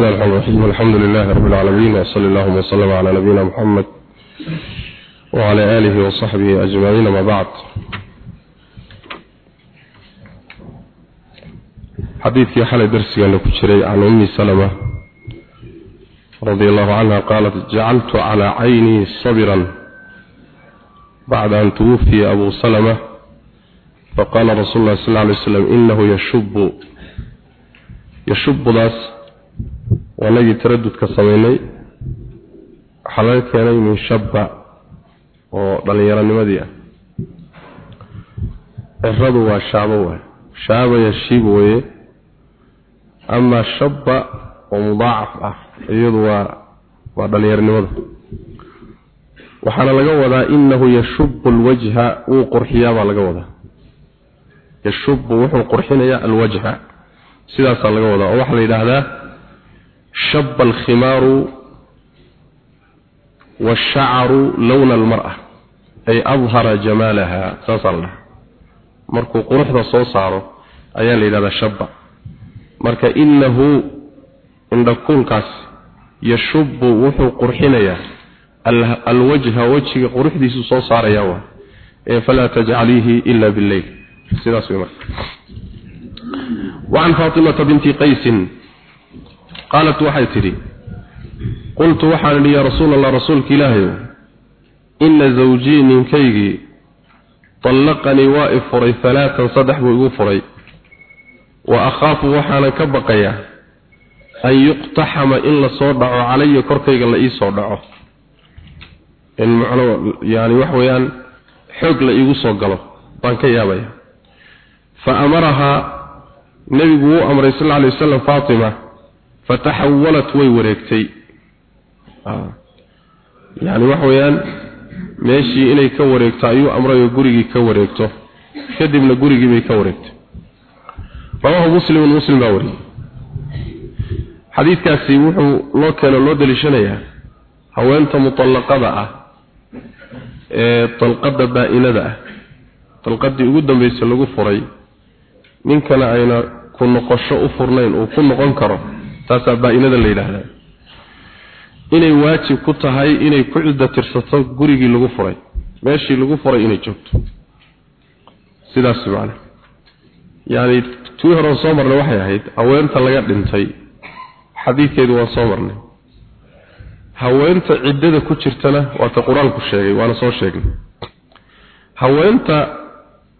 الرحمن الرحيم الحمد لله رب العالمين وصلى الله وسلم على نبينا محمد وعلى آله وصحبه أجمعين ما بعد حديث في حال درسي أنه كشري عن أمي سلمة رضي الله عنها قالت جعلت على عيني صبرا بعد أن توفي أبو سلمة فقال رسول الله صلى الله عليه وسلم إنه يشب يشب ذاس wanagii taradudka sameynay. Waxaa laga keenay min shabba oo dhallinyaronimadii ah. Ciradu waa shaabo waay. Shaaba yashiib weeye amaa shabba oo mudaacaf ah iyadu waa waa dhallinyaronimada waxaana laga wadaa inahu yashubu alwajha wuu qurxiyaa baa laga wadaa. Yidhaahdaa shaba alkhimaaru waashacaru lowna almar'a ay adhara jamaalaha saasaa la dhaha markuu quruxda soo saaro ayaa la yidhahdaa shabba marka inahu indhakuulkaas yashubu wuxuu qurxinayaa alwajha wejiga quruxdiisu soo saaraya waa ee falaa tajcaliihi ila billeyl sidaas wey marka وعن فاطمة بنت قيس قالت waxay tidhi qultu waxaan idhi yaa rasuul allah rasuulka ilaahayow ina zawjii ninkaygii طallaqanii waa i furay halaatan saddex buu igu furay wa akhaafu waxaanan ka baqayaa an yuqtaxama in la soo dhaco calaya korkayga la ii soo dhaco in macno yani wax weeyaan xoog la iigu soo galo baan ka fataxawalat way wareegtay. Yani waxa weeyaan meeshii inay ka wareegto ayuu amray oo gurigii ka wareegto. Kadibna gurigii bay ka wareegtay. Rawaahu muslimun muslim baa wariyey. Xadiidkaasi wuxuu loo keeno loo daliishanayaa haweenta mutallaqada ah ee dalqada baa-inada ah. Dalqadii ugu dambeysay lagu furay ninkana ayna ku noqosho u furnayn uu ku noqon karo taasaa baa-inada la yidhaahdaa. Inay waajib ku tahay inay ku cidda tirsato gurigii lagu furay meeshii lagu furay inay joogto. Sidaas macana yacani tii hore soo marnay waxay ahayd haweenta laga dhintay xadiidkeedu waan soo marnay. Haweenta ciddada ku jirtana waata qur'aanku sheegay waana soo sheegnay. Haweenta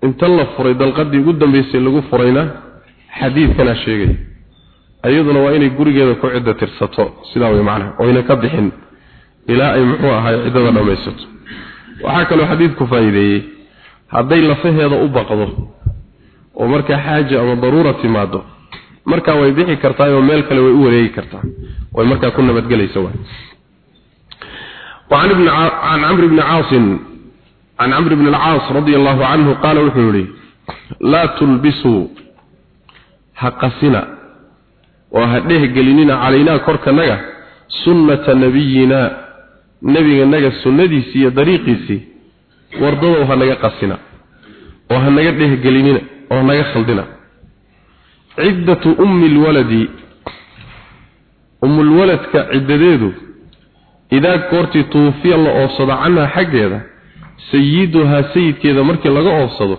inta la furay dalqadii ugu dambeysay lagu furayna xadiidkanaa sheegay ayaduna waa inay gurigeeda ku cidda tirsato sidaa way macnaha oyna ka bixin ilaa ay muxuu ahaay ciddada dhammaysato waxaa kaloo xadiidku faa'iideeyey hadday lafaheeda u baqdo oo markaa xaaja ama daruura timaado markaa way bixi kartaa oo meel kale way u wareegi kartaa way markaa ku nabadgelaysa waay وعن ابن عن عمرو بن عاص عن عمرو بن العاص رضي الله عنه قال وحوري لا تلبسوا حقسنا oo ha dhehgelinina calaynaa korkanaga sunnata nabiyina nabiganaga sunnadiisii iyo dariiqiisii wardadow ha naga qasina oo ha naga dhehgelinina oo naga khaldina. Ciddatu ummi lwaladi ummulwaladka ciddadeedu idaa goortii tuufiya la oofsado canha xaggeeda sayiduhaa sayidkeeda markii laga oofsado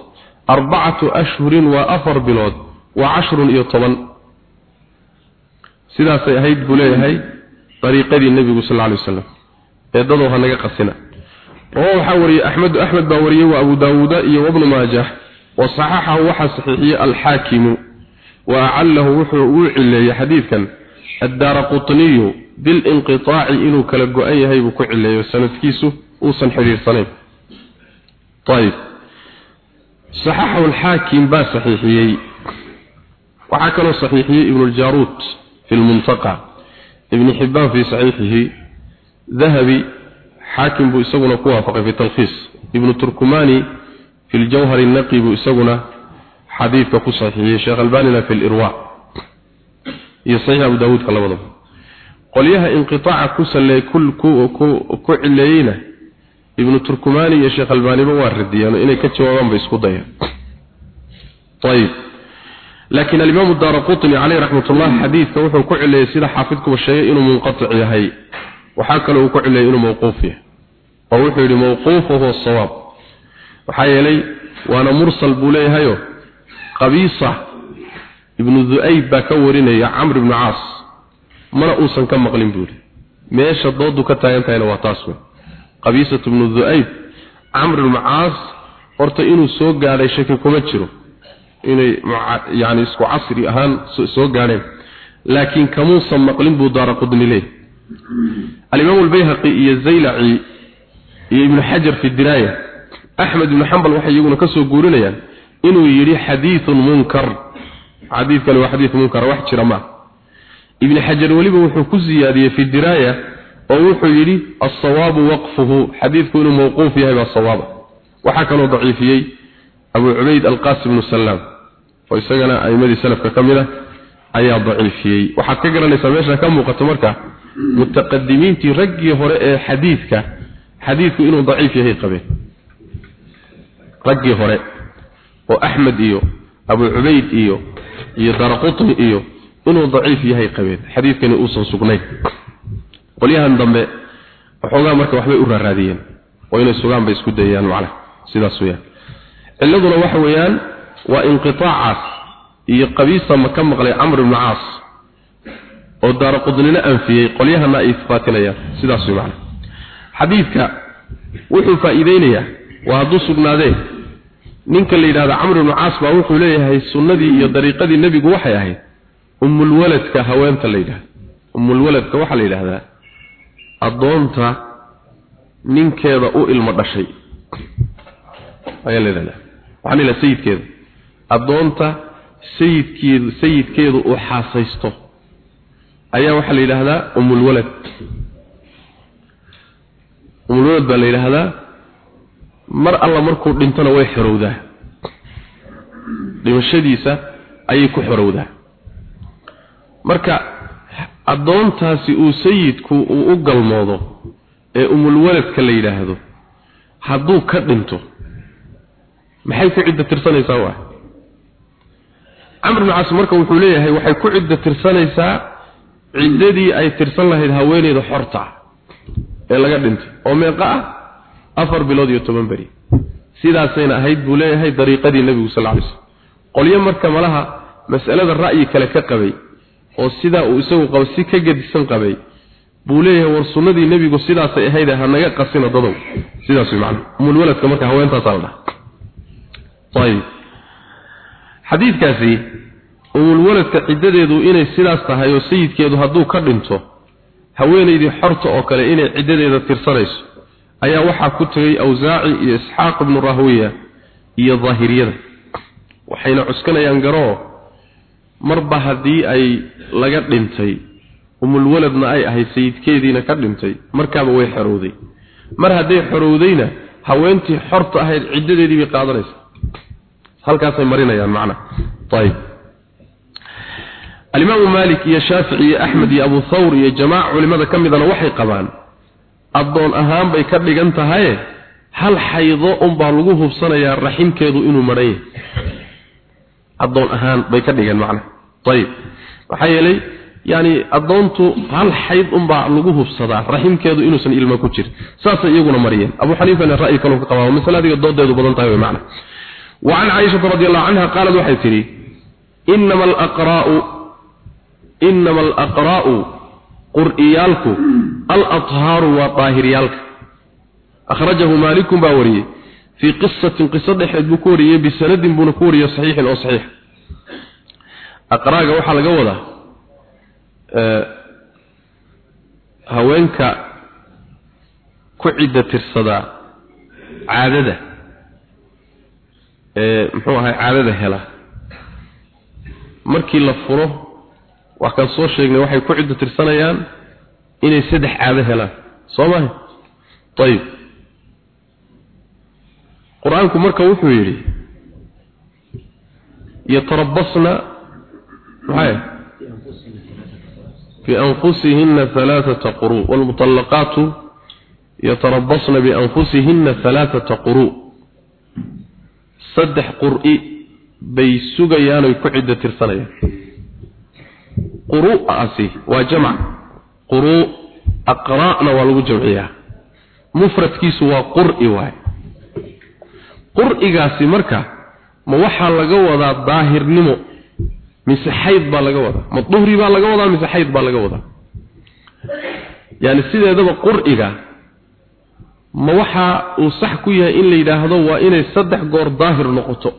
arbacatu ashhurin waa afar bilood waa cashrun iyo toban sidaasay ahayd buu leeyahay dariiqadii nebigu sal alay wasalam eedadoo hanaga qasina. Oo waxaa wariyey axmedu axmed baa wariyey waa abu daawuuda iyo wabnu maajah wa saxaxahu waxaa saxiixiyey alxaakimu wa acalahu wuxuu uu cileeyey xadiidkan addaara qutniyu bilinqiaaci inuu kala go-an yahay buu ku cileeyo sanadkiisu uusan xidhiirsanayn ayib saxaxahu alxaakim baa saxiixiyey waxaa kaloo saxiixiyey ibnu fi lmuntaqa ibni xibaan fii saxiixihi dahabi xaakim buu isaguna ku waafaqay fi talkhiis ibnu turkumani fi ljawhari naqi buu isaguna xadiidka ku saxiixiyey sheekh albanina fi lirwa iyo saxiix abu daawuudka labadaba qolyaha inqiaaca ku saleey ku cileeyeyna ibnu turkumani iyo sheekh albaaniba waa radiyeen inay laakiin alimaam daaraqutni caleyh raxmatullah xadiidka wuxuu ku cileeyey sida xaafidkuba sheegay inuu munqatic yahay. Waxaa kaloo uu ku cileeyey inuu mawquuf yahay. Oo wuxuu yidhi mawquufu huwa sawaab. Maxaa yeelay waana mursal buu leeyahayo qabiisa ibnu du'ayb baa ka warinaya camr ibnu caas. Mana uusan ka maqlin buuri meesha doodu ka taagan tahayna waa taas wey qabiisatu ibnu du'ayb camr ibnu caas horta inuu soo gaadhay shaki kuma jiro inay yani isku casri ahaan soo gaadheen. Laakiin kamuusan maqlin buu daara qudni leeyahy alimaam albayhaqi iyo zaylaci iyo ibnu xajar fi diraaya axmed ibnu xambal waxay iyaguna ka guurinayaan inuu yidhi xadiidun munkar. Xadiidkani waa xadiid munkar wax jira ma ibnu xajar weliba wuxuu ku siyaadiyey fi diraaya oo wuxuu yidhi alsawaabu waqfuhu. Xadiidku inuu mawquuf yahay baa sawaaba. Waxaa kaloo daciifiyey abu cubayd alqasim bnu salaam oo isagana a'imadii salafka ka mid ah ayaa daciifiyey. Waxaad ka garanaysaa meesha ka muuqato marka mutaqadimiintii raggii hore ee xadiidka xadiidku inuu daciif yahay qabeen. Raggii hore oo axmed iyo abu cubayd iyo iyo daraqutni iyo inuu daciif yahay qabeen. Xadiidkani uusan sugnayn. Qolyahan dambe waxoogaa marka waxbay u raaraadiyeen oo inay sugaan bay isku dayayaan macnaha sidaas weeyaan cilladuna waxa weeyaan waa inqitaacaas iyo qabiisa ma ka maqlay camr ibnu caas oo daaraqudnina anfiyey qolyahana ay isbaatinayaan sidaas wey macnaha xadiidka wuxuu faa'iideynayaa waa hadduu sugnaadee ninka la yidhahdo camr ibnu caas baa wuxuu leeyahay sunnadii iyo dariiqadii nebigu waxay ahayd umulwaladka haweenta la yidhahdo umulwaladka waxaa la yidhaahdaa addoonta ninkeeda u ilmo dhashay. Ayaa la yidhahdaa ilaha sayidkeeda addoonta sayidkeedu sayidkeedu uu xaasaysto ayaa waxaa la yidhaahdaa umulwalad umulwalad baa la yidhaahdaa mar alla markuu dhintona way xorowdaa. Dhimashadiisa ayay ku xorowdaa. Marka addoontaasi uu sayidku uu u galmoodo ee umulwaladka la yidhaahdo hadduu ka dhinto maxay ku cidda tirsanaysaa waa? Camr ibn caas marka wuxuu leeyahay waxay ku cidda tirsanaysaa ciddadii ay tirsan lahayd haweeneyda xorta ee laga dhintay. Oo meeqa ah afar bilood iyo toban beri. Sidaasayna ahayd buu leeyahay dariiqadii nebigu sal alay slam qolyo marka malaha mas'alada ra'yi kale ka qabay oo sidaa uu isagu qabo si ka gedisan qabay buu leeyahay war sunnadii nebigu sidaasay ahayd ha naga qasina dadow. Sidaas way macnaha. Umulwaladka marka haweentaasaa la dhaha ayib xadiidkaasi umulwaladka ciddadeedu inay sidaas tahay oo sayidkeedu hadduu ka dhinto haweenaydii xorta oo kale inay ciddadeeda tirsanayso ayaa waxaa ku tegay awsaaci iyo isxaaq ibnu rahwiya iyo daahiriyada. Waxayna cuskanayaan garoo marba haddii ay laga dhintay umulwaladna ay ahayd sayidkeediina ka dhintay markaaba way xorowday. Mar hadday xorowdayna haweentii xorta ahayd ciddadeedii bay halkaasay marinayaan macna. Ayib alimaamu maalik iyo shaafici iyo axmed iyo abu thawr iyo jamaaca culimada ka midana waxay qabaan addoon ahaan bay ka dhigan tahaye? Hal xaydo unbaa lagu hubsanayaa raximkeedu inuu madhan yahay addoon ahaan bay ka dhigeen macna. Ayib maxaa yeelay yani addoontu hal xayd unbaa lagu hubsadaa raximkeedu inuusan ilmo ku jirin. Saasay iyaguna mariyeen. Abu xaniifana ra'yi kaloo ka qabaa masale adiga doodeedu badan tahay wey macna وعن عائشة رضي الله عنها قالت وحي تري إنما الأقراء إنما الأقراء قرئيالك الأطهار وطاهريالك أخرجه مالك باوري في قصة قصة حد بكوري بسند بنكوري صحيح أو صحيح أقراء وحا لقوضة أه هوينك كعدة الصدى عادده muxuu ahay caadada hela. Markii la furo wax kaan soo sheegnay waxay ku ciddo tirsanayaan inay saddex caado helaan. Soo maha ayib qur'aanku marka wuxuu yidhi yatarabasna maxay bianfusihina alaaata quru. Waalmuطallaqaatu yatarabasna bianfusihina alaaata quru saddex qur'i bay sugayaan oy ku ciddo tirsanayaan. Quru'aasi waa jamac. Quru' aqra'na waa lagu jamciyaa. Mufradkiisu waa qur'i waay qur'igaasi marka ma waxaa laga wadaa daahirnimo mise xayd baa laga wadaa. Ma duhri baa laga wadaa mise xayd baa laga wadaa. Yani sideedaba qur'iga ma waxa uu sax ku yahay in la yidhaahdo waa inay saddex goor daahir noqoto.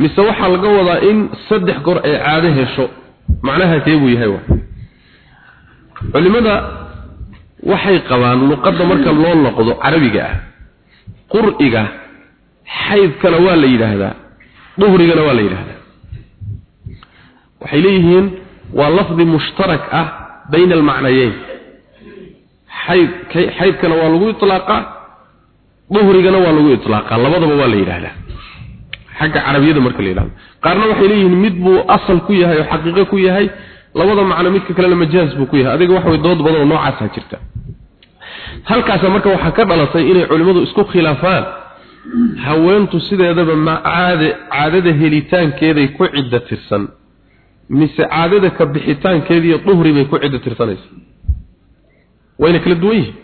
Mise waxaa laga wadaa in saddex goor ay caado hesho. Macnaha kee buu yahay waa. Culimada waxay qabaan luqadda marka loo noqdo carabiga ah. Qur'iga xaydkana waa la yidhaahdaa. Duhrigana waa la yidhaahdaa. Waxay leeyihiin waa lafdi mushtarak ah bayna almacnayeyn xayd xaydkana waa lagu iطlaaqaa duhrigana waa lagu iطlaaqaa labadaba waa la yidhaahdaa. Xagga carabiyada marka la yidhahdo qaarna waxay leeyihiin mid buu asal ku yahay oo xaqiiqo ku yahay labada macno midka kalena majaaz buu ku yahay. Adiga waxa way dood badan oo noocaasa jirta. Halkaas marka waxaa ka dhalatay inay culimmadu isku khilaafaan haweentu sideedaba ma caadada helitaankeeday ku cidda tirsan. Mise caadada ka bixitaankeediiyo duhri bay ku cidda tirsanaysa wayna kala duwan yihiin.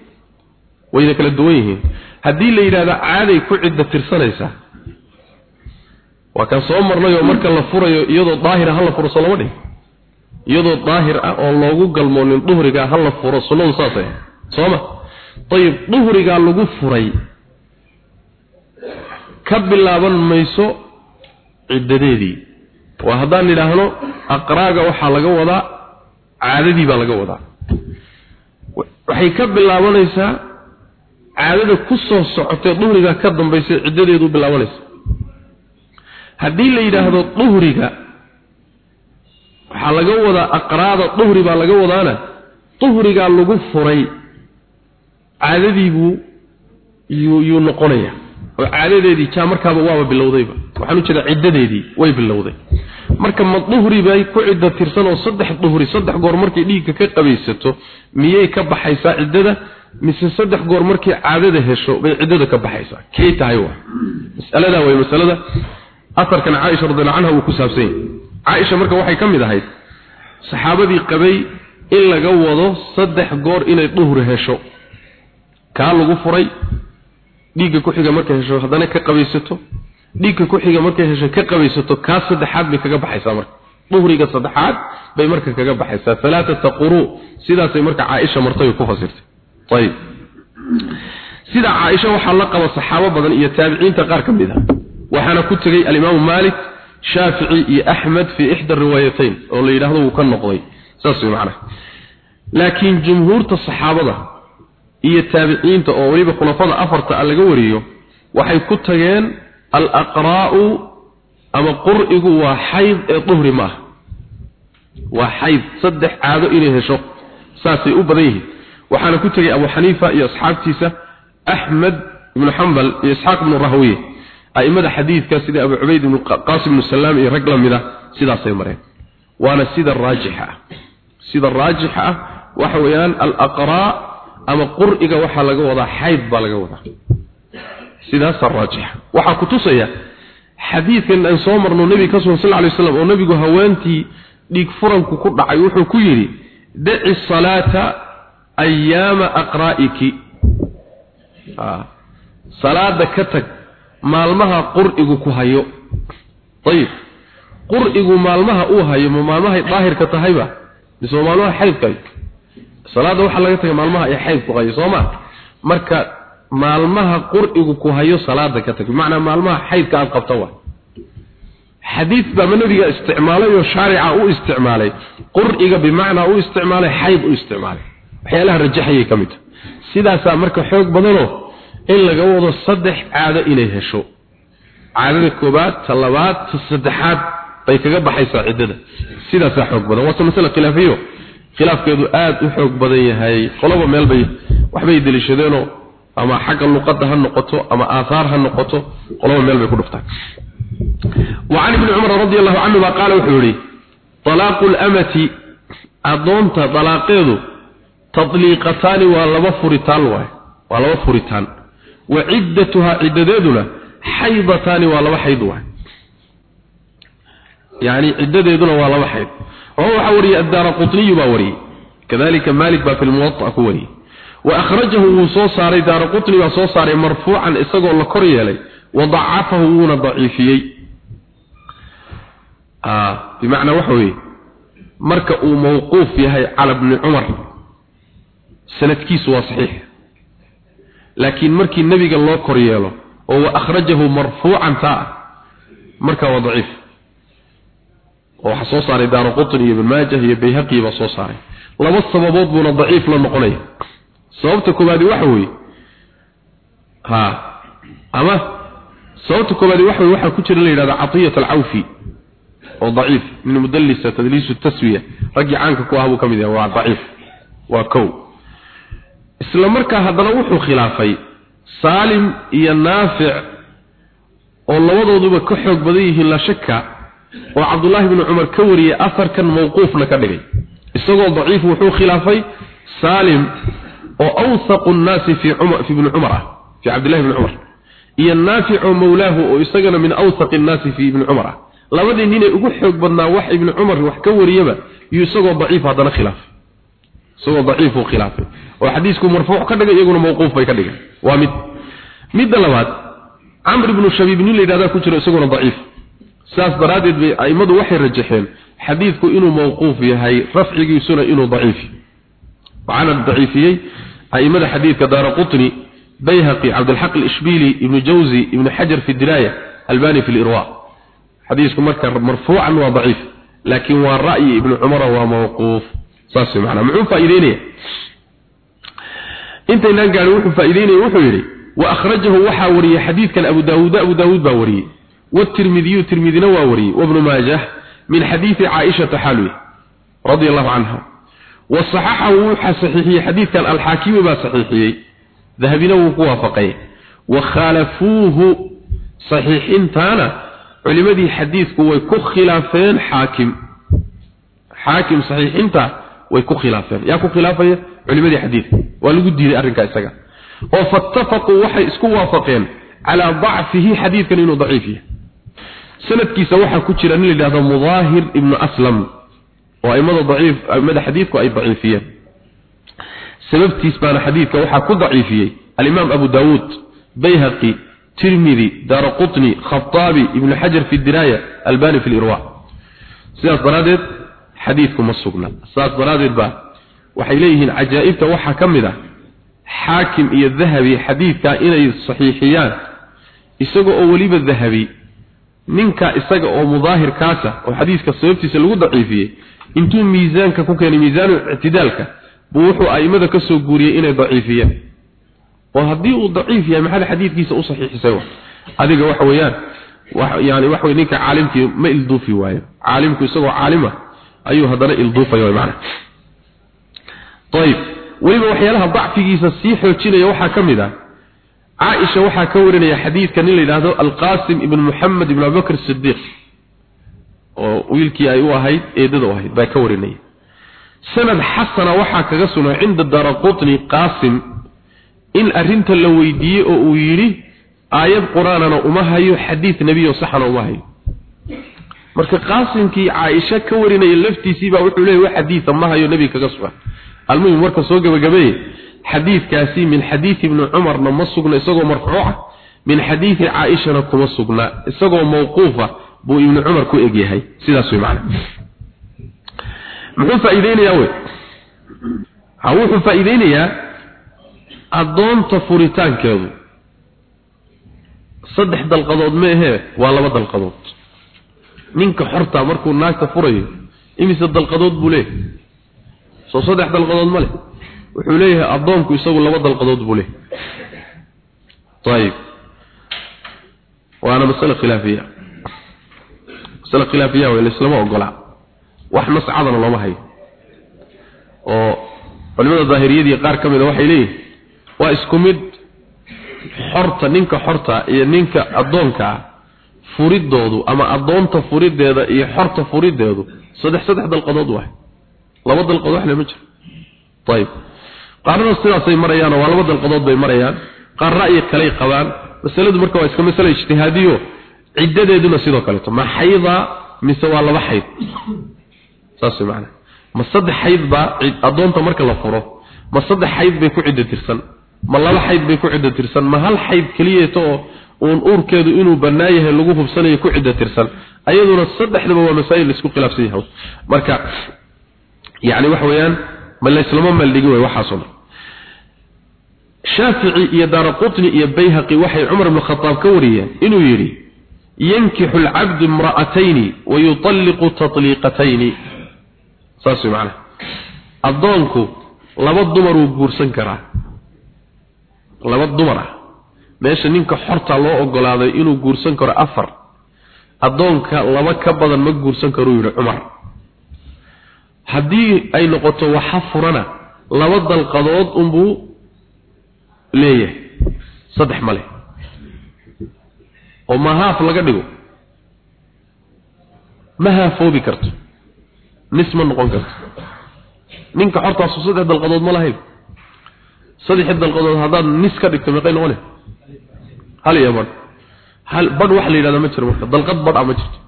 Wayna kala duwan yihiin. Haddii la yidhahdo caaday ku cidda tirsanaysaa waa kan soo marnay oo marka la furayo iyadoo daahir ha la furo soo lama dhihin iyadoo daahir ah oo loogu galmoonin duhriga ha la furo sunnadu saasay. Sooma ayib duhrigaa lagu furay ka bilaaban mayso ciddadeedii. Waa haddaan nidhaahno aqraaga waxaa laga wadaa caadadii baa laga wadaa waxay ka bilaabanaysaa caadada ku soo socotee duhriga ka dambaysa ciddadeedu bilaabanaysa. Haddii la yidhaahdo duhriga waxaa laga wadaa aqraada duhri baa laga wadaana duhrigaa lagu furay caadadiibuu yuu noqonaya oo caadadeedii jaa markaaba waaba bilowdayba. Waxaan u jeedaa ciddadeedii way bilowday marka ma duhri bay ku cidda tirsan oo saddex duhri saddex goor markay dhiigga ka qabaysato miyay ka baxaysaa ciddada? Mise saddex goor markay caadada hesho bay ciddada ka baxaysaa? Kay tahay waa? Mas'aladaa way masalada. Afarkan caaisha radiyallahu anha uu ku saabsan caaisha marka waxay ka mid ahayd saxaabadii qabay in laga wado saddex goor inay duhri hesho. Kaa lagu furay dhiigga ku xiga markay hesho haddana ka qabaysato dhiigga ku xiga markay hesho ka qabaysato kaa saddexaad bay kaga baxaysaa marka. Duhriga saddexaad bay marka kaga baxaysaa. Alaaata quru sidaasay marka caaisha martay ku fasirtay. Ayib. Sida caaisha waxaa la qaba saxaabo badan iyo taabiciinta qaar ka mid a waxaana ku tegey alimaamu maalik shaafici iyo axmed fii ixda riwaayatayn oo la yidhahdo wuu ka noqday. Saas way macnaha. Laakiin jumhuurta saxaabada iyo taabiciinta oo weliba khulafada afarta a laga wariyo waxay ku tageen alaqraa'u ama qur'igu waa xayd ee duhri ma aha waa xayd saddex caado inay hesho saasay u badan yihiin. Waxaana ku tegey abu xaniifa iyo asxaabtiisa axmed ibnu xambal iyo isxaaq ibnu rahwiye a'immada xadiidka sida abu cubayd ibnu qaasim ibnu salaam iyo rag la mid ah sidaasay mareen. Waana sida raajixa ah sida raajixa. Ah waxa xayd ku tusaya xadiidkan aan soo marno nebiga ka sugan sal lla lay waslam oo nebigu haweentii dhiig furanku ku dhacay wuxuu ku yidhi daci salaata ayaama aqraa'iki. Salaada ka tag maalmaha qur'igu ku hayo. Ayib qur'igu maalmaha uu hayo ma maalmahay daahirka tahayba? Waa maalmaha xaydka salaada waxaa laga tagay maalmaha ay xaydku hayo soo ma? Marka maalmaha qur'igu ku hayo salaada ka tag. Bimacnaa maalmaha xaydka aad qabta waa. Xadiid baa nabiga isticmaalay oo shaarica u isticmaalay. Qur'iga bimacnaa u isticmaalay xayd u isticmaalay. Waxyaalaha rajaxayay ka mid. Sidaasaa marka xoog badanoo in laga wado saddex caado inay hesho. Caadada koobaad ta labaad ta saddexaad bay kaga baxaysaa ciddada. Sidaasaa xoog badan. Waase masale khilaafiyo. Khilaafkeedu aada u xoog badan yahay. Qoloba meel bay waxbay deliishadeenoo ama xagga luqadda ha noqoto ama aahaar ha noqoto qoloba meel bay ku dhuftaan وعن ابن عمر رضي الله عنه قال وحوري طلاق الأمة أضونت طلاقيض تطليقتان ولما فرتان ولما فرتان وعدتها عددادنا حيضتان ولما حيض yani ciddadeeduna waa laba xayd oo waxa wariyay ad-daaraqutni baa wariyay kadalika malik baa fil wa akhrajahu wuu soo saaray daaraqutni baa soo saaray marfuucan isagoo la kor yeelay wa dacafahu wuuna daciifiyey. Ah bimacnaa waxa weeye marka uu mawquuf yahay cala bni cumar sanadkiisu waa saxiix. Laakiin markii nebiga loo kor yeelo oo wa akhrajahu marfuucan taa marka waxa sababta koowaadi waxa weeye ha ama sababta koowaadi waxa weeye waxaa ku jira la yidhahda catiyat alcawfi oo daciif min mudallisa tadliisu taswiya raggii caanka ku ah buu ka mid yahay waa daciif waa kow. Isla markaa haddana wuxuu khilaafay saalim iyo naafic oo labadooduba ka xoog badan yihiin la shaka oo cabdullaahi bni cumar ka wariyey afarkan mawquufna ka dhigay. Isagoo daciif wuxuu khilaafay saalim oo awthaqu nnaasi fi ibni cumar ah fi cabdillahi bni cumar. Iyo naafic oo mawlaahu oo isagana min awthaqi nnaasi fi ibni cumar ah. Labadii ninay ugu xoog badnaa wax ibni cumar wax ka wariyaba iyo isagoo daciif haddana khilaafay isagoo daciifuu khilaafay. Oo xadiisku marfuuc ka dhigay iyaguna mawquuf bay ka dhigeen. Waa mid. Midda labaad camr ibnu shabiib nin la yidhahdaa ku jiro isaguna daciif. Saas daraaddeed bay a'immadu waxay rajaxeen xadiidku inuu mawquuf yahay rafcigiisuna inuu daciif waxaana daciifiyey a'immada xadiidka daara qutni bayhaqi cabdilxaq alishbili ibnu jawzi ibnu xajar fi diraaya albani fi lirwa xadiisku marka marfuucan waa daciif laakiin waa ra'yi ibnu cumara waa mawquuf saas macnaa muxuu faa'iideynaya intaynaan gaarin wuxuu faa'iideynaya wuxuu yidhi wa akhrajahu waxaa wariyey xadiidkan abu daawuud abu daawuud baa wariyey والترمذي ترمذينا واوري وابن ماجه من حديث عائشة حالوي رضي الله عنها وصححه وحصحيحي حديث كان الحاكم با صحيحي ذهبنا ووافقيه وخالفوه صحيحين تانا علمدي حديث way ku khilaafeen xaakim xaakim saxiixinta way ku khilaafeen yaa ku khilaafaya culimadii xadiidka waa lagu diiday arrinka isaga oo fattafaqu waxay isku waafaqeen ala da'fihi xadiidkan inuu daciif yahay sanadkiisa waxaa ku jira nin la yidhahdo mudaahir ibnu aslam oo aimada daciif aimada xadiidku ay daciifiyeen. Sababtiis baana xadiidka waxaa ku daciifiyey alimaam abu daawuud bayhaqi tirmidi daaraqutni khataabi ibnu xajar fi diraaya albani fi lirwa sidaas daraaddeed xadiidku ma sugna saas daraaddeed baa waxay leeyihiin cajaa'ibta waxaa ka mid ah xaakim iyo dahabi xadiidkaa inay saxiixiyaan. Isaga oo dahabi ninka isaga oo xadiiska sababtiisa lagu daciifiyey intuu miisaanka ku keenay miisaanu ictidaalka buu wuxuu aimada ka soo guuriyey inay daciifiyeen oo haddii uu daciif yahay maxaa xadiidkiisa u saxiixisay adiga waxa weeyaan yani waxa wey ninka caalimkii ma ilduufi waayo. Caalimku isagoo caalima ayuu haddana ilduufaya macna ayib weliba waxyaalaha dacfigiisa sii xoojinaya waxaa ka mid ah. Caaisha waxaa ka warinaya xadiidka nin la yidhaahdo alqasim ibn muxamed ibn abubakr sidiiq oo wiilkii ay u ahayd eedada u ahayd baa ka warinaya. Sanad xasana waxaa kaga sugan cinda daraqutni qaasim in arrinta la weydiiyey oo uu yidhi aayad qur'aanana uma hayo xadiid nebiyo saxana uma hayo. Marka qaasimkii caaisha ka warinaya laftiisiibaa wuxuu leeyay wax xadiida ma hayo nebiga kaga sugan almuhim marka soo gabagabeeye xadiidkaasi min xadiidi ibni cumarna ma sugna isagoo marfuuca min xadiidi caaishana kuma sugna isagoo mawquufa buu ibni cumar ku egyahay sidaas way macana muxuu faa'iideynayaa wey? Ha wuxuu faa'iideynayaa addoonta furitaankeedu saddex dalqadood ma ahee waa laba dalqadood. Ninka xorta markuu naagta furayo imise dalqadood buu leeyahay? Soo saddex dalqadood ma leh. Wuxuu leeyahay addoonku isagu laba dalqadood buu leeyahay. Ayib waana masale khilaafiya masale khilaafiya wey laislama ogola. Wax nascadana looma hayo. Oo culimada daahiriyadii qaar ka mid a waxay leeyihiin waa isku mid xorta ninka xorta iyo ninka addoonka ah furidoodu ama addoonta furideeda iyo xorta furideedu saddex saddex dalqadood waay. Laba dalqadood wax lama jiro. Ayib qaarna sidaasay marayaan waa laba dalqadood bay marayaan. Qaar ra'yi kaley qabaan. Masaladu marka waa iska masale ijtihaadiyo ciddadeeduna sidoo kaleeto. Ma xayda mise waa laba xayd? Saas macna ma saddex xayd baa adoonta marka la furo ma saddex xayd bay ku ciddo tirsan? Ma laba xayd bay ku ciddo tirsan? Ma hal xayd keliyeeto oo uun uurkeedu inuu bannaan yahay lagu hubsanayo ku ciddo tirsan? Ayaduna saddexdaba waa masaa'il isku khilaafsan yahay. Marka yacni waxa weeyaan ma la islama maldhigi way waxaasoo dhan. Shaafici iyo daaraqutni iyo bayhaqi waxay cumar ibn khataab ka wariyeen inuu yidhi yankixu alcabdu imra'atayni wa yutalliqu tatliiqatayni saas way macnaha addoonku laba dumar uu guursan karaa laba dumar ah meesha ninka xorta loo ogolaaday inuu guursan karo afar addoonka laba ka badan ma guursan karuu yidhi cumar haddii ay noqoto waxa furana laba dalqadood unbuu leeyahay saddex male oo mahaaf laga dhigo ma haafoobi karto nis ma noqon karto. Ninka xortaasu saddex dalqadood ma lahayn saddex dalqadood haddaad nis ka dhigto meeqay noqone? Hal iyo badh. Hal badh waxa la yidhahdaa ma jiro marka dalqad badh ah ma jirto.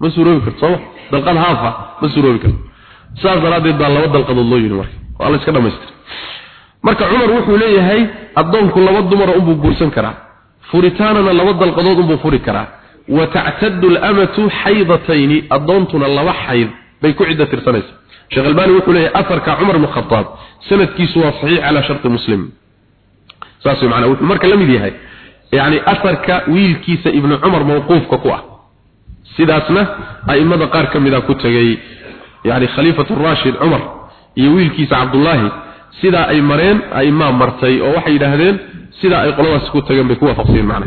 Ma suuroobi karto sooma dalqad haafa ma suuroobi karto. Saas daraaddeed baa laba dalqadood loo yidhi marka waa la iska dhamaystira marka cumar wuxuu leeyahay addoonku laba dumara unbuu guursan karaa furitaanana laba dalqadood unbuu furi karaa. Wa tactadu alamatu xaydatayni addoontuna laba xayd bay ku cidda tirsanaysa. Sheekh albani wuxuu leeyahay afarka cumar ibn khataab sanadkiisu waa saxiix calaa sharti muslim. Saas wey macnaa wuxuu marka la yahay yacni afarka wiilkiisa ibnu cumar mawquufka ku ah. Sidaasna a'immada qaar ka mida ku tegay yani khaliifatu rashid cumar iyo wiilkiisa cabdullaahi. Sidaa ay mareen a'immaa martay oo waxay yidhaahdeen sida ay qoladaas ku tagan bay ku waafaqsan macna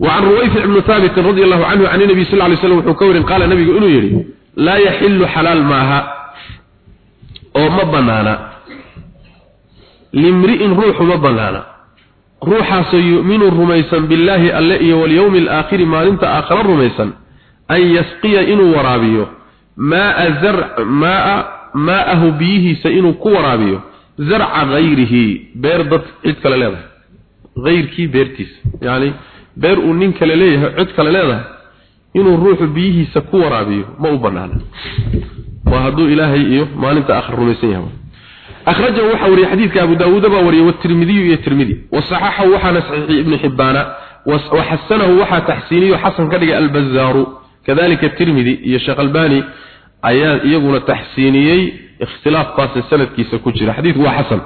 wa an ruwayf ibn thabit radiyallahu anhu an nabi sallallahu alayhi wasallam wuxuu ka warin qala nabiga inuu yiri laa yahillu halal maaha oo ma banana limri'in ruuxu ma banaana ruuxaasoo yu'minu rumaysan billaahi alle iyo yawmil akhir maalinta aakhara rumaysan an yasqiya inuu waraabiyo. Ma azr ma ma ahu inuu ku waraabiyo. Zarca ghayrihi. Beer dad cid kale leedahay hayrkii beertiisa yani beer uu nin kale leeyahay cid kale leedahay inuu ruuxu biyihiisa ku waraabiyo ma u banaana waa hadduu ilaahay iyo maalinta akhir rumaysan yahay. Akhraja waxa wariyay xadiidka abu daawuud baa wariyay wa iyo tirmidhi. Wa saxahu waxana saxiix ibn hibana wa hasanahu waxa tahsiiniyo hasan ka dhigay albazaaru kadalika tirmidhi iyo shaykh albani ayaa iyaguna taxsiiniyey ikhtilaaf sanadkiisa ku jira. Xadiidku waa hasan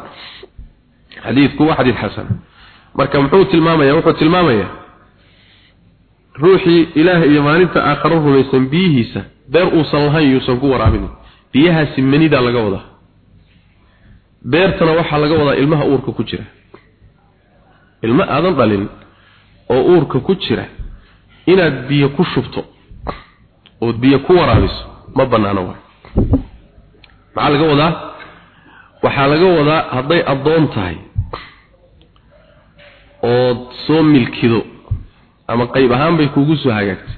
xadiidku waa xadiid hasan marka muxuu tilmaamaya? Wuxuu tilmaamaya ruuxi ilaahay iyo maalinta aakhiro rumaysan biyihiisa beer uusan lahayn yuusan ku waraabin. Biyahaasi manida laga wadaa beertana waxaa laga wadaa ilmaha uurka ku jira. Ilmo aadan dhalin oo uurka ku jira inaad biyo ku shubto ood biyo ku waraabiso ma banaano waay. Maxaa laga wadaa? Waxaa laga wadaa hadday addoon tahay ood soo milkido ama qayb ahaan bay kuugu soo hagaagtay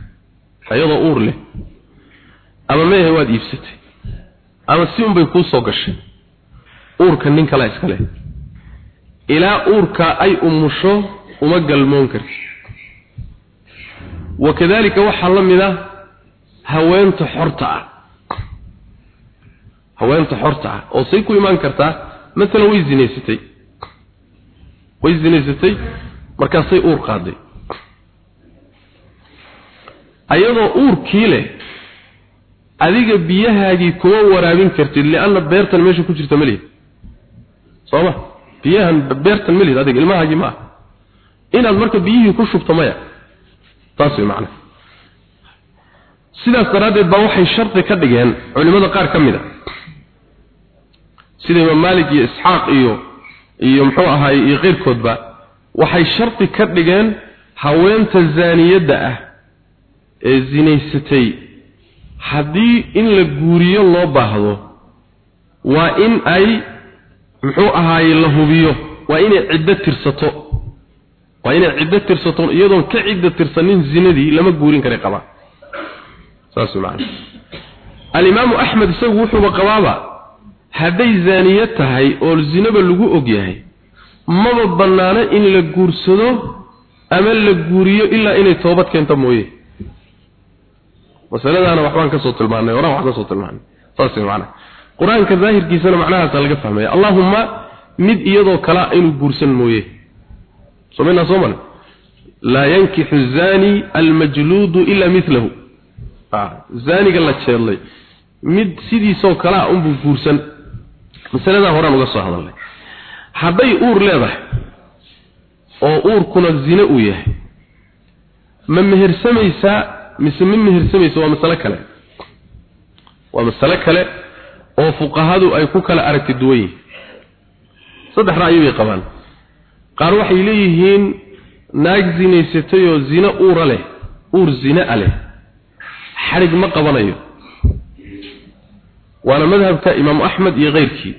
ayadoo uur leh ama meehe waad iibsatay ama si unbay kuu soo gashay uurka nin kale iska leh. Ilaa uurka ay umusho uma galmoon karti. Wakadalika waxaa la mid ah haweenta xorta ah. Haweenta xorta ah oo say ku imaan kartaa maalan way zinaysatay way zinaysatay markaasay uur qaaday. Ayadoo uurkii leh adiga biyahaagii kuma waraabin kartid lianna beertan meesha ku jirta ma lihid sooma biyahan beertan ma lihid adiga ilmahaagii ma ah inaad marka biyihii ku shubto maya taas way macnaha sidaas daraaddeed baa waxay shardi ka dhigeen culimmada qaar ka mid a. Sida imaam maalik iyo isxaaq iyo iyo muxuu ahaay iyo keyrkoodba waxay shardi ka dhigeen haweenta zaaniyadda ah ee zinaysatay. Haddii in la guuriyo loo baahdo waa in ay muxuu ahaaye la hubiyo. Waa inay ciddo tirsato. Waa inay ciddo tirsato iyadoon ka ciddo tirsanin zinadii lama guurin karay qabaa saas macna alimaamu axmed isagu wuxuuba qabaaba hadday zaaniye tahay oo zinaba lagu og yahay maba bannaano in la guursado ama la guuriyo ilaa inay toobad keento mooye. Masaladaana waxbaan ka soo tilmaanay horaan wax ka soo tilmaanay saas macnaha qur'aanka daahirkiisana macnahaasa laga fahmaya allahumma mid iyadoo kala inuu guursan mooye. Somaynaa soo male. Laa yankixu zani almajluudu ila milahu zaaniga la jeedlay. Mid sidiisoo kalea unbuu guursan masaladaa horaan uga soo hadalnay. Hadday uur leedahay oo uurkuna zine uu yahay ma mehersamaysaa mise ma mehersamaysa waa masale kale. Waa masale kale oo fuqahadu ay ku kala aragti duwan yihiin. Saddex ra'yi bay qabaan. Qaar waxay leeyihiin naag zinaysatay oo zine uura leh uur zine a leh. Xadhig ma qabanayo waana madhabka imaamu axmed iyo keyrkii.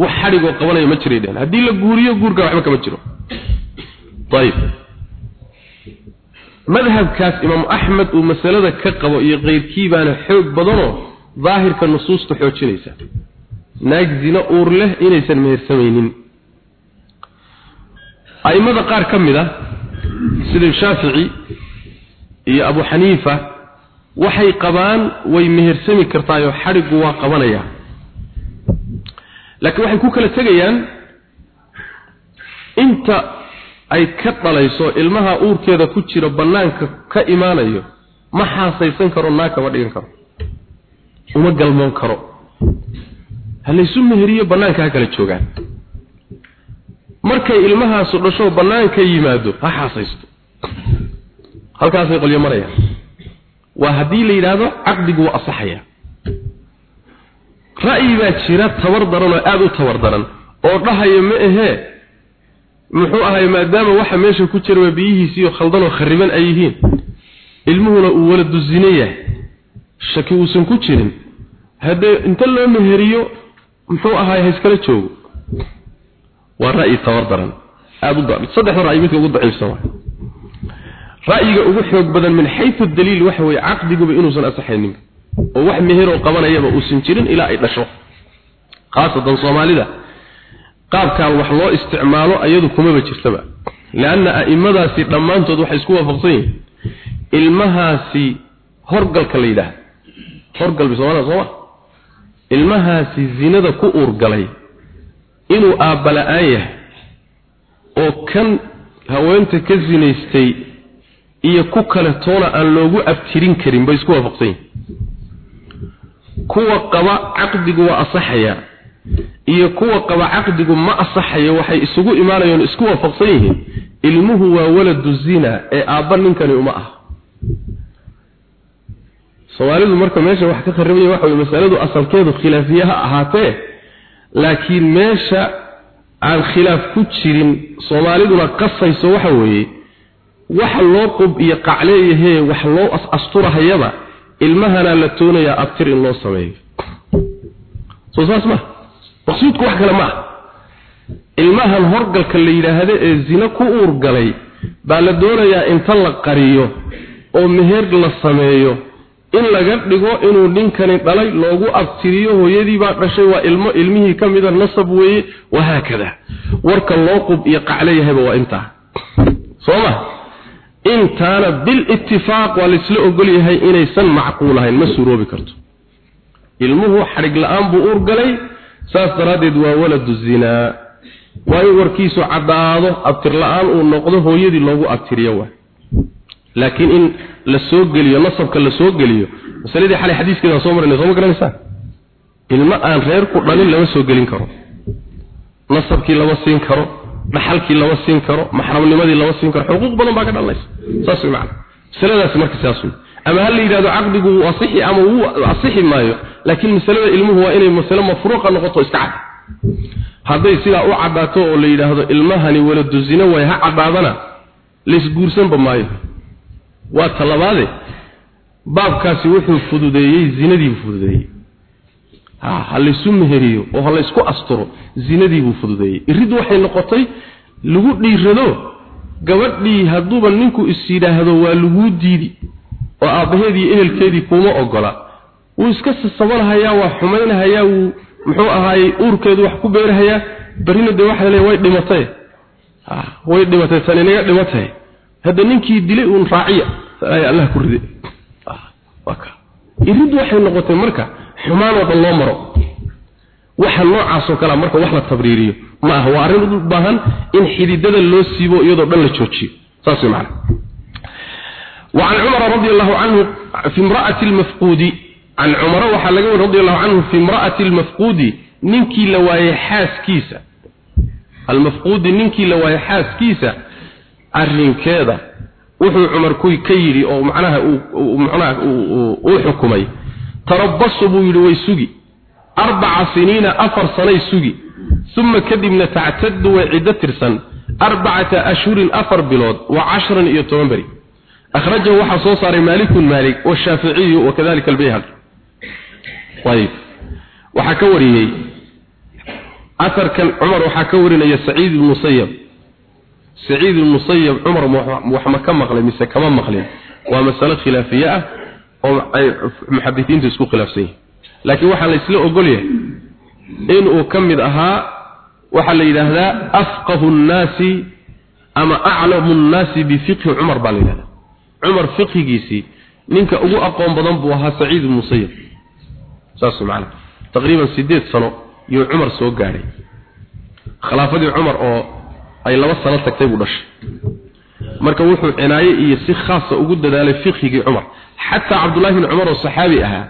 Wax xadhigoo qabanayo ma jiray dhehen haddii la guuriyo guurka waxba kama jiro. Ayib madhabkaas imaamu axmed uu masalada ka qabo iyo keyrkii baana xoog badanoo daahirka nusuusta xoojinaysa. Naag zine uur leh inaysan mehersamaynin a'immada qaar ka mid a sida shaafici iyo abu xaniifa waxay qabaan way mehersami kartaayoo xadhiggu waa qabanaya. Laakiin waxay ku kala tegayaan inta ay ka dhalayso ilmaha uurkeeda ku jira bannaanka ka imaanayo ma xaasaysan karo naag kama dhigan karo. Uma galmoon karo. Ha laysu meheriyo bannaanka ha kala joogaan. Markay ilmahaasu dhasho bannaanka yimaado ha xaasaysto halkaasay qolyo marayaan waa haddii la yidhaahdo caqdigu waa asaxaya. Ra'yi baa jira tabar daran oo aada u tabar daran. Oo dhahaya ma ahee muxuu ahay maadaama waxa meesha ku jiraba biyihiisiiyo khaldanoo khariban ay yihiin. Ilmuhuna uu waladu zine yahay. Shaki uusan ku jirin. Haddee inta loo meheriyo muxuu ahaay ha iskala joogo. Waa ra'yi tabar daran. Aada u saddexda ra'yi midka ugu daciifsan ra'yiga ugu xoog badan min xaytu daliil waxa weeye caqdiguba inuusan asaxaynin oo wax meheroo qabanayaba uusan jirin ilaa ay dhasho. Khaasatan soomaalida qaabkaan wax loo isticmaalo iyadu kumaba jirtaba. Leanna a'immadaasi dhammaantood waxay isku waafaqsan yihiin. Ilmahaasi horgalka la yidhaahda horgal bisoomaalida sooma ilmahaasi zinada ku uurgalay inuu aabbala'aan yahay oo kan haweenta ka zinaystay iyo ku kale toona aan loogu abtirin karin bay isku waafaqsan kuwa qaba caqdigu waa asaxaya iyo kuwa qaba caqdigu ma asaxayo waxay isugu imaanayaan isku waafaqsan yihiin ilmuhu waa waladu zina ee aabba ninkani uma ah soomaalidu marka meesha wax ka kharibaya waxa masaladu asalkeedu khilaafiye ha ahaatee laakiin meesha aan khilaaf ku jirin soomaaliduna qasayso waxa weeye waxa loo qub iyo qacleeyahee wax loo asturahayaba ilmahana la toonayaa abtir in loo sameeyo. Soo saas ma maqsuudku wax kale ma ah ilmahan horgalka la yidhaahdo ee zine ku uurgalay baa la doonayaa inta la qariyo oo meher la sameeyo. In laga dhigo inuu ninkani dhalay loogu abtiriyo hooyadii baa dhashay waa ilmo ilmihii ka mida nasab weeye wahaakada. Warka loo qub iyo qaclayahayba waa intaa. Soo ma intaana bilitifaaq waa laysla ogol yahay inaysan macquul ahayn ma suuroobi karto ilmuhu xadhig la'aan buu uur galay saas daraaddeed waa waladu zinaa waa in warkiisu caddaado abtir la'aan uu noqdo hooyadii loogu abtiriyo waa laakiin in la soo geliyo nasabka la soo geliyo masaladii xalay xadiiskeedaan soo marnay sooma garanaysaa ilmo aan reer ku dhalin lama soo gelin karo nasabkii lama siin karo dhaxalkii lama siin karo maxramnimadii lama siin karo xuquuq badan baa ka dhalanaysa. Saas way macna. Masaladaasi marka sidaas wey ama hal la yidhahdo caqdigu wuu asixi ama wuu asixi maayo laakiin masalada ilmuhu waa inay masale mafruuqa noqoto iska cad. Hadday sidaa u caddaato oo la yidhaahdo ilmahani waladu zine way ha caddaadana laysguursanba maayo. Waa talabaade baabkaasi wuxuu fududeeyey zinadii fududeeyey ha laysu meheriyo oo ha laysku asturo zinadii buu fududeeyey. Irid waxay noqotay lagu dhiirado gabadhii hadduuba ninku is yidhaahdo waa laguu diidi oo aabbaheedii ehelkeedii kuma ogola. Wuu iska sasabanahayaa waa xumaynahayaa wuu muxuu ahaayey uurkeedu wax ku beerahayaa barina dee waxaa leeya way dhimatay. Way dhimatay tan inaga dhimatay. Hadda ninkii dilay uun raaciya allah ku ride waka irid waxay noqotay marka xumaan oo dhan loo maro waxa noocaas oo kale marka wax la tabriiriyo ma aha waa arrin u baahan in xididada loo siibo iyadoo dhan la joojiyo saas way macna وعن عمر رضي الله عنه في امرأة المفقود عن عمر وحلقه رضي الله عنه في امرأة المفقود ننكي لواي حاس كيسة المفقود ننكي لواي حاس كيسة أرين كذا وحو عمر كوي كيري أو معناها معناها tarabasu buu yidhi way sugi. Arbaca siniina afar sanay sugi. Uma kadibna tactadu way ciddo tirsan. Arbacata ashhurin afar bilood wa cashran iyo toban beri. Akhrajahu waxaa soo saaray maalikun maalik washaaficiyu wa albayhaqi. Ayb waxaa ka wariyey aarkan cumar waxaa ka warinaya saciid ibn saciid ibn cumar wax ma ka maqlay mise kama maqlin? Waa masalo khilaafiye ah oo muxadisiintu isku khilaafsan yihiin. Laakiin waxaa la isla ogolyahay inuu ka mid ahaa waxaa la yidhaahdaa afqahu nnaasi ama aclamu nnaasi bifiqhi cumar baa la yidhahdaa. Cumar fiqhigiisii ninka ugu aqoon badan buu ahaa saciid musayib saas macana taqriiban siddeed sano yuu cumar soo gaadhay khilaafadii cumar oo ay laba sano tagtay buu dhashay. Marka wuxuu cinaaye iyo si khaasa ugu dadaalay fiqhigii cumar hatta Abdullah ibn Umar oo saxaabi ahaa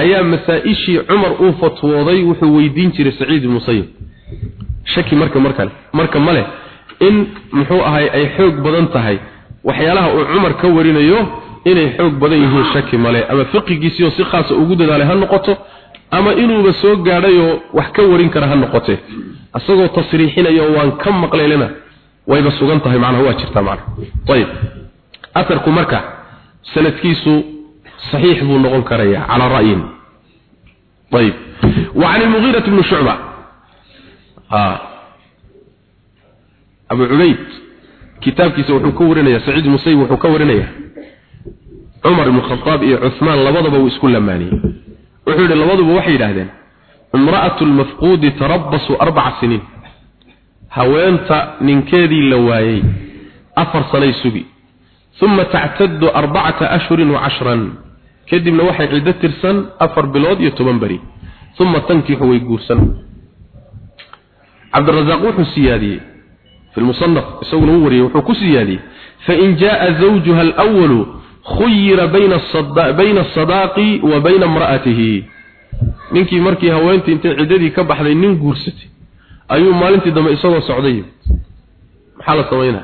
ayaa masaa-ishii Umar uu fatwooday wuxuu weydiin jiray Saciid ibn Musayyib. Shaki marka markan marka male in muxuu ahay ay xoog badan tahay waxyaalaha uu Umar ka warinayo inay xoog badan yihiin shaki male ama fiqigiisii si khaas ugu dadaalay ha noqoto ama inuuba soo gaadhayo wax ka warin kara ha noqote. Asagoo tasriixinayo waan ka maqleelena wayba sugan tahay macnaha waa jirtaa macnaha. Ayib atarku marka sanadkiisu saxiix buu noqon karayaa calaa ra'yin ayib وعن المغيرة بن شعبة آه. أبو عبيد كتاب كيس وحو كورنيا سعيد المسيب وحو كورنيا عمر بن الخطاب إيه عثمان لبضب وإسكول لماني وحو لبضب وحي لهذين امرأة المفقود تربص أربع سنين هوانت ننكادي لوايي أفر صني سبي uma tactadu arbacata ashhurin wacashran kadibna waxay ciddo tirsan afar bilood iyo toban beri uma tankixu way guursan cabdirasaaq wuxuu siyaadiyey fi lmusanaf isaguna uu wariyey wuxuu ku siyaadiyey fain jaءa zawjuha alwalu khuyira bayna asadaaqi wa bayna imra'atihi ninkii markii haweentii intay ciddadii ka baxday nin guursatay ayuu maalintii dambe isagoo socday maxaa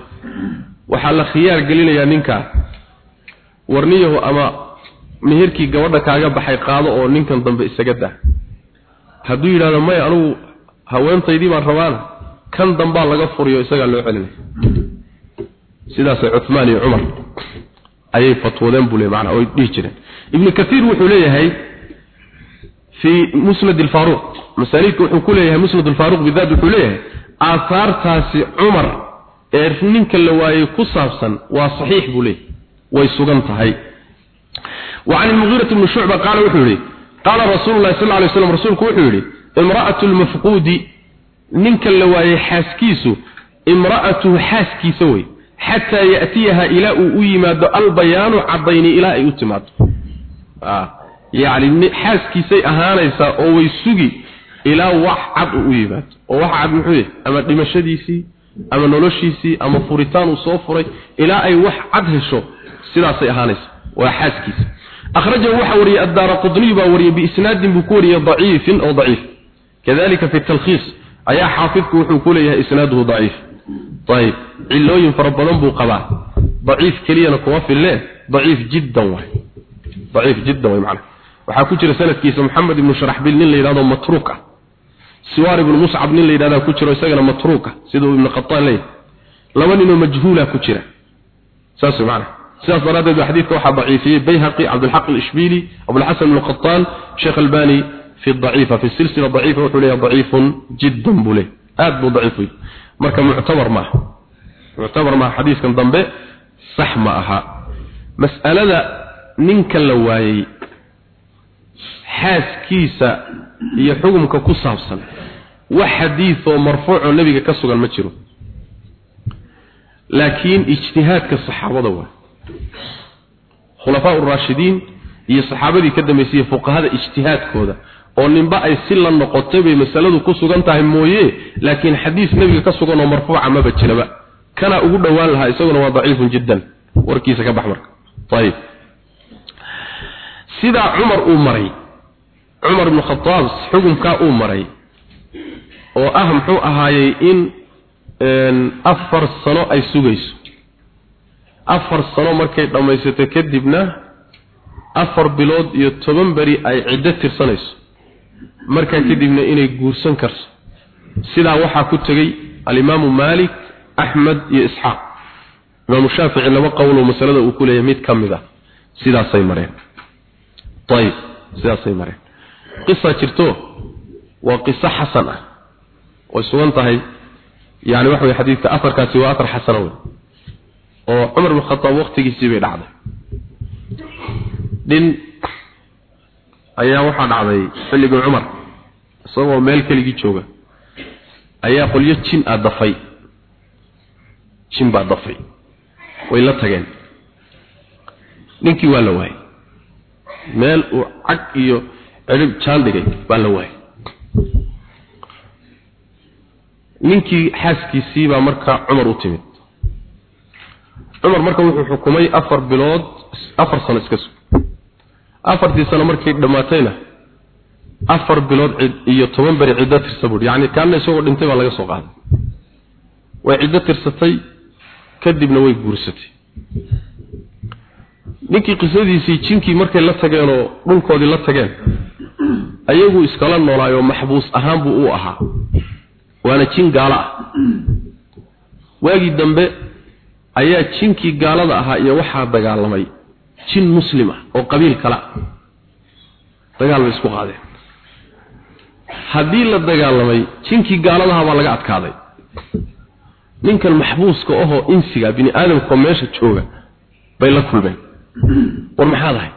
waxaa la khiyaar gelinayaa ninkaa warniyahu ama meherkii gabadha kaaga baxay qaado oo ninkan dambe isaga daa hadduu yidhahdo maya anugu haweentaydii baan rabaana kan dambaa laga furiyo isagaa loo celinaya sidaasay cuthmaan iyo cumar ayay fatwoodeen buu le macnaa oy dhihi jireen ibnu kathiir wuxuu leeyahay في مسند الفاروق مساليك وحكو ليه مسند الفاروق بالذات وحكو ليه آثار تاسي عمر إرنينك اللواي كصابسا وصحيح بوليه ويسوغنت هاي وعن المغيرة بن شعبة قال وحولي قال رسول الله صلى الله عليه وسلم رسولك وحولي امرأة المفقود نينك اللواي حاسكيسو امرأة حاسكيسوي حتى يأتيها إلى أيماد البيان عضين إلى أيتماد آه يعني xaaskiisay ahaanaysaa oo way sugi ilaa wax cad u yimaado oo ama noloshiisii ama furitaan uu soo furay ilaa ay wax cad hesho sidaasay ahaanaysa. Waa xaaskiisa. Akhrajahu waxa wariyay addaara qudniy baa wariyay biisnaadin buu ku wariyay daciifin oo daciif. Kadalika fi talkhiis ayaa xaafidku wuxuu ku leeyahay isnaaduhu daciif. Ayib cilooyin fara badan buu qabaa. Daciif keliyana kuma fille daciif jiddan waay. Daciif jiddan waay macna. Waxaa ku jira sanadkiisa maxamed ibnu sharaxbiil nin la yidhahdo matruuk ah siwaar ibnu muscab nin yidhahdaa ku jiro isagana matruuk ah siduu ibnu khataan leeyahy laba ninoo majhuula ku jira. Saas macna sidaas daraaddeed baa xadiidka waxaa daciifiyey bayhaqi cabdulxaq alishbili abulxasan ibnu khataan sheekh albani fi daciifa fi silsila daciifa wuxuu leeyahay daciifun jiddan leeyahy aad daciif wey marka muctabar maaha muctabar maaha xadiiskan dambe sax ma aha. Mas'alada ninka la waayey xaaskiisa iyo xukumka ku saabsan wax xadiid oo marfuuc nabiga ka sugan ma jiro. Laakiin ijtihaadka saxaabada waa khulafaa uraashidiin iyo saxaabadii ka dambeysay fuqahada ijtihaadkooda oo ninba ay si la noqotay bay masaladu ku sugan tahay mooye laakiin xadiis nabiga ka sugan oo marfuuca maba jiraba. Kana ugu dhowaan lahaa isaguna waa daciifun jiddan. Warkiisa ka bax marka. Ayib sidaa cumar uu maray cumar ibnu khataab xukunkaa uu maray oo ah muxuu ahaayey in afar sano ay sugayso. Afar sano markay dhammaysato kadibna afar bilood iyo toban beri ay ciddo tirsanayso. Markaa kadibna inay guursan karto. Sidaa waxaa ku tegey alimaamu maalik axmed iyo isxaaq. Imaamu shaafici laba qowloo masalada uu ku leeyahay mid ka mid a sidaasay mareen. Ayib sidaasay mareen qisa jirto. Waa qiso xasan ah. Way sugan tahay. Yani waxa way xadiidka afarkaasi waa afar xasana wey oo cumar bin khataab waqtigiisii bay dhacday. Nin ayaa waxaa dhacday xilligii cumar isagoo meel keligii jooga. Ayaa qolyo jin ah dafay. Jin baa dafay. Way la tageen. Ninkii waa la waayey meel uu cag iyo cirib jaan dhigay baa la waayey ninkii xaaskiisii baa marka cumar u timid. Cumar marka wuxuu xukumay afar bilood afar sano iska sug afartii sano markay dhammaatayna afar bilood iyo toban beri ciddo tirsa buuhi yacni kaanna isagoo dhintay baa laga soo qaaday. Way ciddo tirsatay kadibna way guursatay. Ninkii qisadiisii jinkii markay la tageenoo dhulkoodii la tageen ayagu iskala noolaayoo maxbuus ahaan buu u ahaa. Waana jin gaalo ah. Waagii dambe ayaa jinkii gaalada ahaa iyo waxaa dagaalamay jin muslim ah oo qabiil kale ah. Dagaal bay isku qaadeen. Haddii la dagaalamay jinkii gaaladaha baa laga adkaaday. Ninkan maxbuuska ahoo insiga bini aadamkao meesha jooga bay la kulmeen. War maxaad ahay?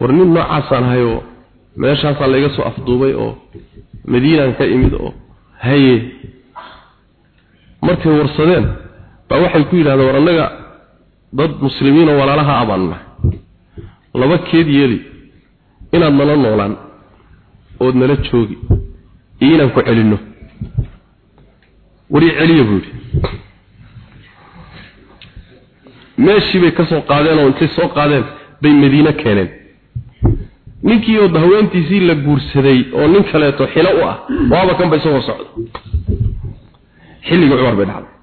War nin noocaasaan ahay oo meeshaasaa layga soo afduubay oo madiinaan ka imid oo haye markay warsadeen baa waxay ku yidhahdeen war annaga dad muslimiinoo walaalaha abaanna laba keed yeeli inaad nala noolaan ood nala joogi iyo inaan ku celinno. Warii celiya buu yidhi. Meeshii bay ka soo qaadeen oo intay soo qaadeen bay madiine keeneen ninkii oo haweentiisii la guursaday oo nin kaleeto xilo u ah waaba kan bay isagoo socdo xilligii cumar bay dhacday.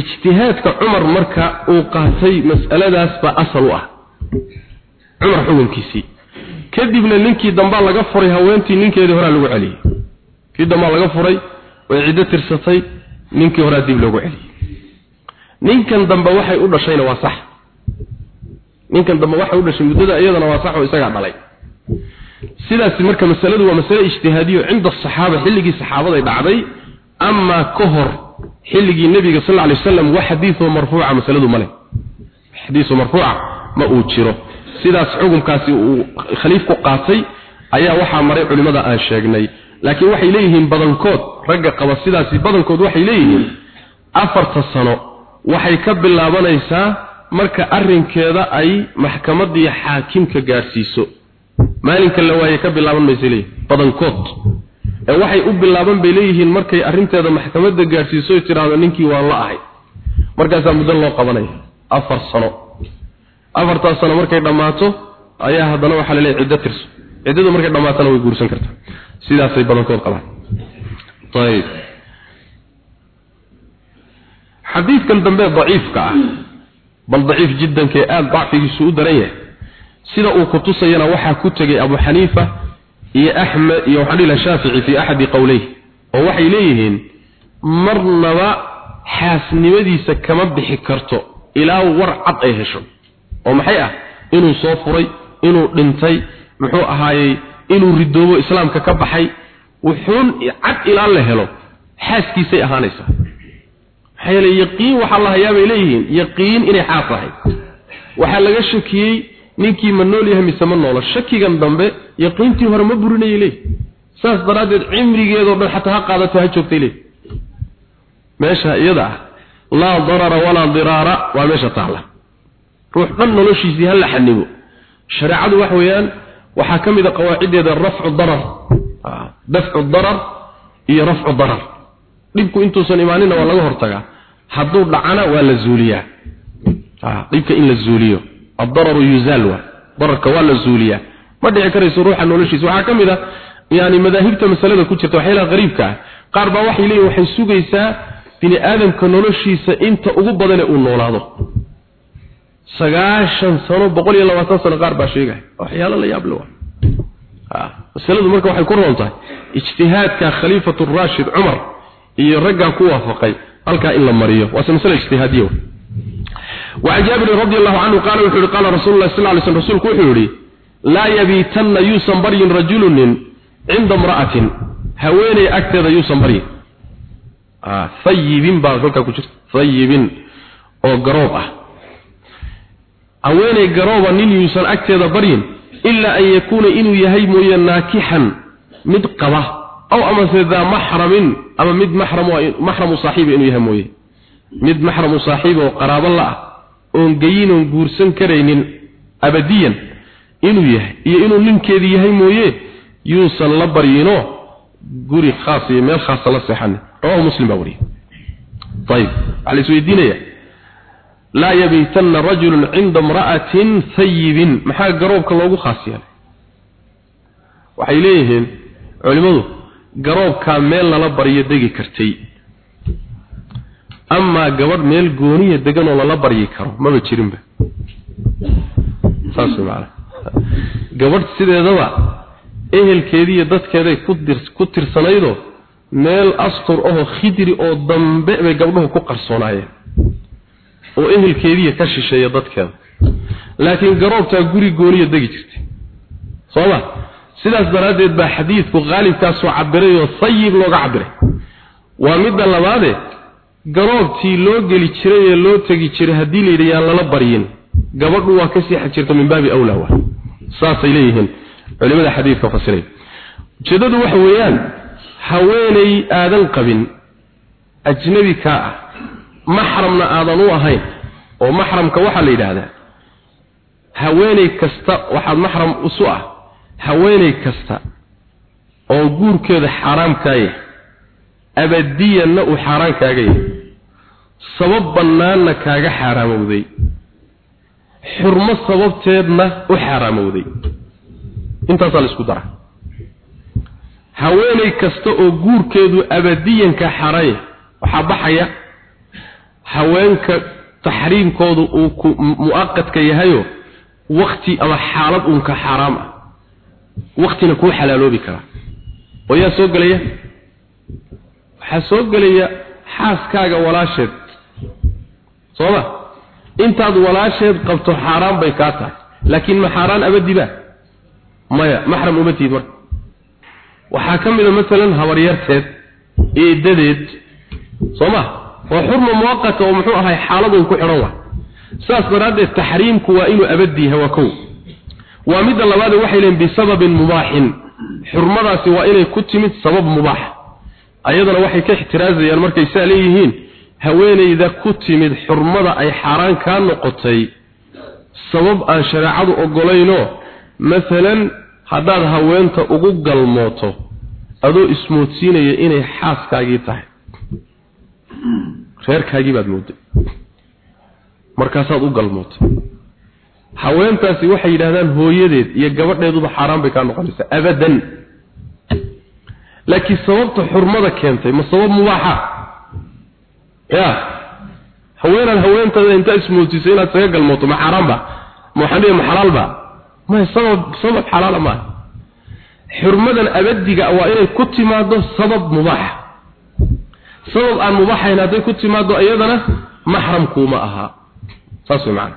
Ijtihaadka cumar marka uu qaatay mas'aladaas baa asal u ah. Cumar xukunkiisii. Kadibna ninkii dambaa laga furay haweentii ninkeedii horaa lagu celiyey. Kii dambaa laga furay way ciddo tirsatay ninkii horaa dib loogu celiyey. Ninkan dambe waxay u dhashayna waa sax. Ninkan dambe waxay u dhashay muddada iyadana waa sax oo isagaa dhalay sidaasi marka masaladu waa masale ijtihaadiyo cinda asaxaaba xilligii saxaabaday dhacday. Amaa ka hor xilligii nebiga sal alay wasalam wax xadiioo marfuuca masaladu male xadiiso marfuuca ma uu jiro. Sidaas xukunkaasi uu khaliifku qaatay ayaa waxaa maray culimmada aan sheegnay. Laakiin waxay leeyihiin badankood ragga qaba sidaasi badankood waxay leeyihiin afarta sano waxay ka bilaabanaysaa marka arrinkeeda ay maxkamadii xaakimka gaadhsiiso maalinka la waaye ka bilaaban maysa leeyihiin badankood. Ee waxay u bilaaban bay leeyihiin markay arrinteeda maxkamadda gaadhsiiso ay tidhaahdo ninkii waan la ahay. Markaasaa muddo loo qabanaya afar sano. Afartaas sano markay dhammaato ayaa haddana waxaa la leeyahy ciddo tirso. Ciddadu markay dhammaatana way guursan kartaa. Sidaasay badankood qabaan. Ayib xadiidkan dambe daciifka ah bal daciif jiddankee aada dacfigiisu u daran yahay sida uu ku tusayana waxaa ku tegay abu xaniifa iyo axmed iyo waxaa dhihi shaafici fii axadi qowleyh oo waxay leeyihiin marnaba xaasnimadiisa kama bixi karto ilaa war cad ay hesho. Oo maxay ah? Inuu soo furay inuu dhintay muxuu ahaayey inuu ridoobo islaamka ka baxay wuxuun cad ilaa la helo xaaskiisay ahaanaysaa. Maxaa yeele yaqiin waxaa la hayaa bay leeyihiin yaqiin inay xaas ahayd. Waxaa laga shakiyey ninkii ma nool yahay mise ma noolo shakigan dambe yaqiintii hore ma burinayay leeyihi saas daraaddeed cimrigeedoo dhan xataa ha qaadatay ha joogtay leeyihi meesha iyada ah laa darara walaa diraara waa meesha taalla. Ruux dhan noloshiisii ha la xanibo shareecadu waxa weeyaan waxaa ka mid a qawaaciddeeda rafcu darar. Dafcu darar iyo rafcu darar. Dhibku intuusan imaanina waa laga hortagaa. Hadduu dhacana waa la zuuliyaa. Dhibka in la zuuliyo addararu yuzaal waa dararka waa la zuuliyaa. Ma dhici karayso ruuxa noloshiisa. Waxaa ka mid a yani madaahibta masalada ku jirta waxyaalaha qariibka ah. Qaar baa waxay leeyihiin waxay sugaysaa bini aadamka noloshiisa inta ugu badane uu noolaado. Sagaashan sano boqol iyo labaatan sano qaar baa sheegaya waxyaalo la yaab le waa masaladu marka waxay ku roon tahay. Ijtihaadka khaliifatu rashid cumar iyo raggaa ku waafaqay halkaa in la mariyo. Waase masale ijtihaadiya وعن جابر رضي الله عنه قال وحوري قال رسول الله صلى الله عليه وسلم رسولك وحوري لا يبيتن يوسن بري رجل عند امرأة هويني أكتر يوسن بري آه ثيبين بارك كجر ثيبين أو قروبة هويني قروبة نين يوسن أكتر بري إلا أن يكون إنو يهيم يناكحا مدقبة أو أما ذا محرم أما مد محرم محرم صاحب إنو يهيم مد محرم صاحب وقراب الله oon geyin oon guursan karaynin abadiyan inuu yahay iyo inuu ninkeedii yahay mooye yuusan la baryino guri khaas iyo meel khaasa la seexanin rawahu muslim baa wariyey ayib waxaa la isweydiinaya laa yabiitanna rajulun cinda imra'atin hayibin maxaa garoobka loogu khaas yeelay? Waxay leeyihiin culimmadu garoobkaa meel lala baryo degi kartay amaa gabadh meel gooniya degan oo lala baryi karo maba jirinba saas macana gabadh sideedaba ehelkeedii iyo dadkeeday ku tirsanaydoo meel astur ahoo khidri oo dambe bay gabdhuhu ku qarsoonaayeen oo ehelkeediiya ka shisheeya dadkeeda. Laakiin garoobtaa guri gooniya degi jirtay. Soo ma? Sidaas daraaddeed baa xadiidku qaalibkaasoo cabiray oo sayib looga cabiray waa midda labaadee garoobtii loo geli jiray ee loo tegi jiray haddii la yidhi yaan lala baryin. Gabadhu waa ka siixi jirta min baabi awlaa wa saasay leeyihiin culimada xadiidka fasiray. Ujeeddadu waxa weeyaan haweenay aadan qabin ajnabi kaa ah maxramna aadan u ahayn oo maxramka waxaa la yidhaahdaa haweenay kasta waxaad maxram isu ah haweenay kasta oo guurkeeda xaaraam kaaya abadiyanna uu xaaraan kaaga yahay sabab bannaanna kaaga xaaraamowday. Xurmo sababteedna u xaaraamowday. Intaasaa la isku dara haweenay kasta oo guurkeedu abadiyanka yahay waxaa baxaya haweenka taxriimkoodu uu ku mu'aqadka yahayo wakti ama xaalad uunka xaaraam ah. Waktina kuu xalaaloobi karaa. Oo yaa soo gelaya? Waxaa soo gelaya xaaskaaga walaasheed sooma intaad walaasheed qabto xaaraan bay kaa tahay. Laakiin ma xaaraan abadiba maya maxram uma tiid marka. Waxaa ka mid a masalan habaryarteed eedadeed soo ma? Waa xurma muwaqata oo muxuu ahay xaaladun ku xidhan wa saas daraaddeed taxriimku waa inuu abadi yahay waa kow. Waa midda labaade waxay leeyiin bisababin mubaaxin. Xurmadaasi waa inay ku timid sabab mubaax. Ayadana waxay ka ixtiraazayaan markay saa leeyihiin haweenayda ku timid xurmada ay xaaraan kaa noqotay sabab aan shareecadu ogolaynoo masalan haddaad haweenta ugu galmooto adoo ismoodsiinaya inay xaaskaagii tahay. Reerkaagii baad mooday markaasaad u galmootay. Haweentaasi waxay yidhahdaan hooyadeed iyo gabadheeduba xaaraan bay kaa noqonaysaa abadan. Laakiin sababta xurmada keentay ma sabab mubaaxa ya. Haweenaad haweentada intaa ismoodsiisay inaad saga galmooto ma xaaraanba ma waxaan dhihi ma xalaalba maya sabab sabab xalaala maaha xurmadan abadiga waa inay ku timaado sabab mubaaxa sabab aan mubaaxayn hadday ku timaado iyadana maxramkuuma ahaa saas way macana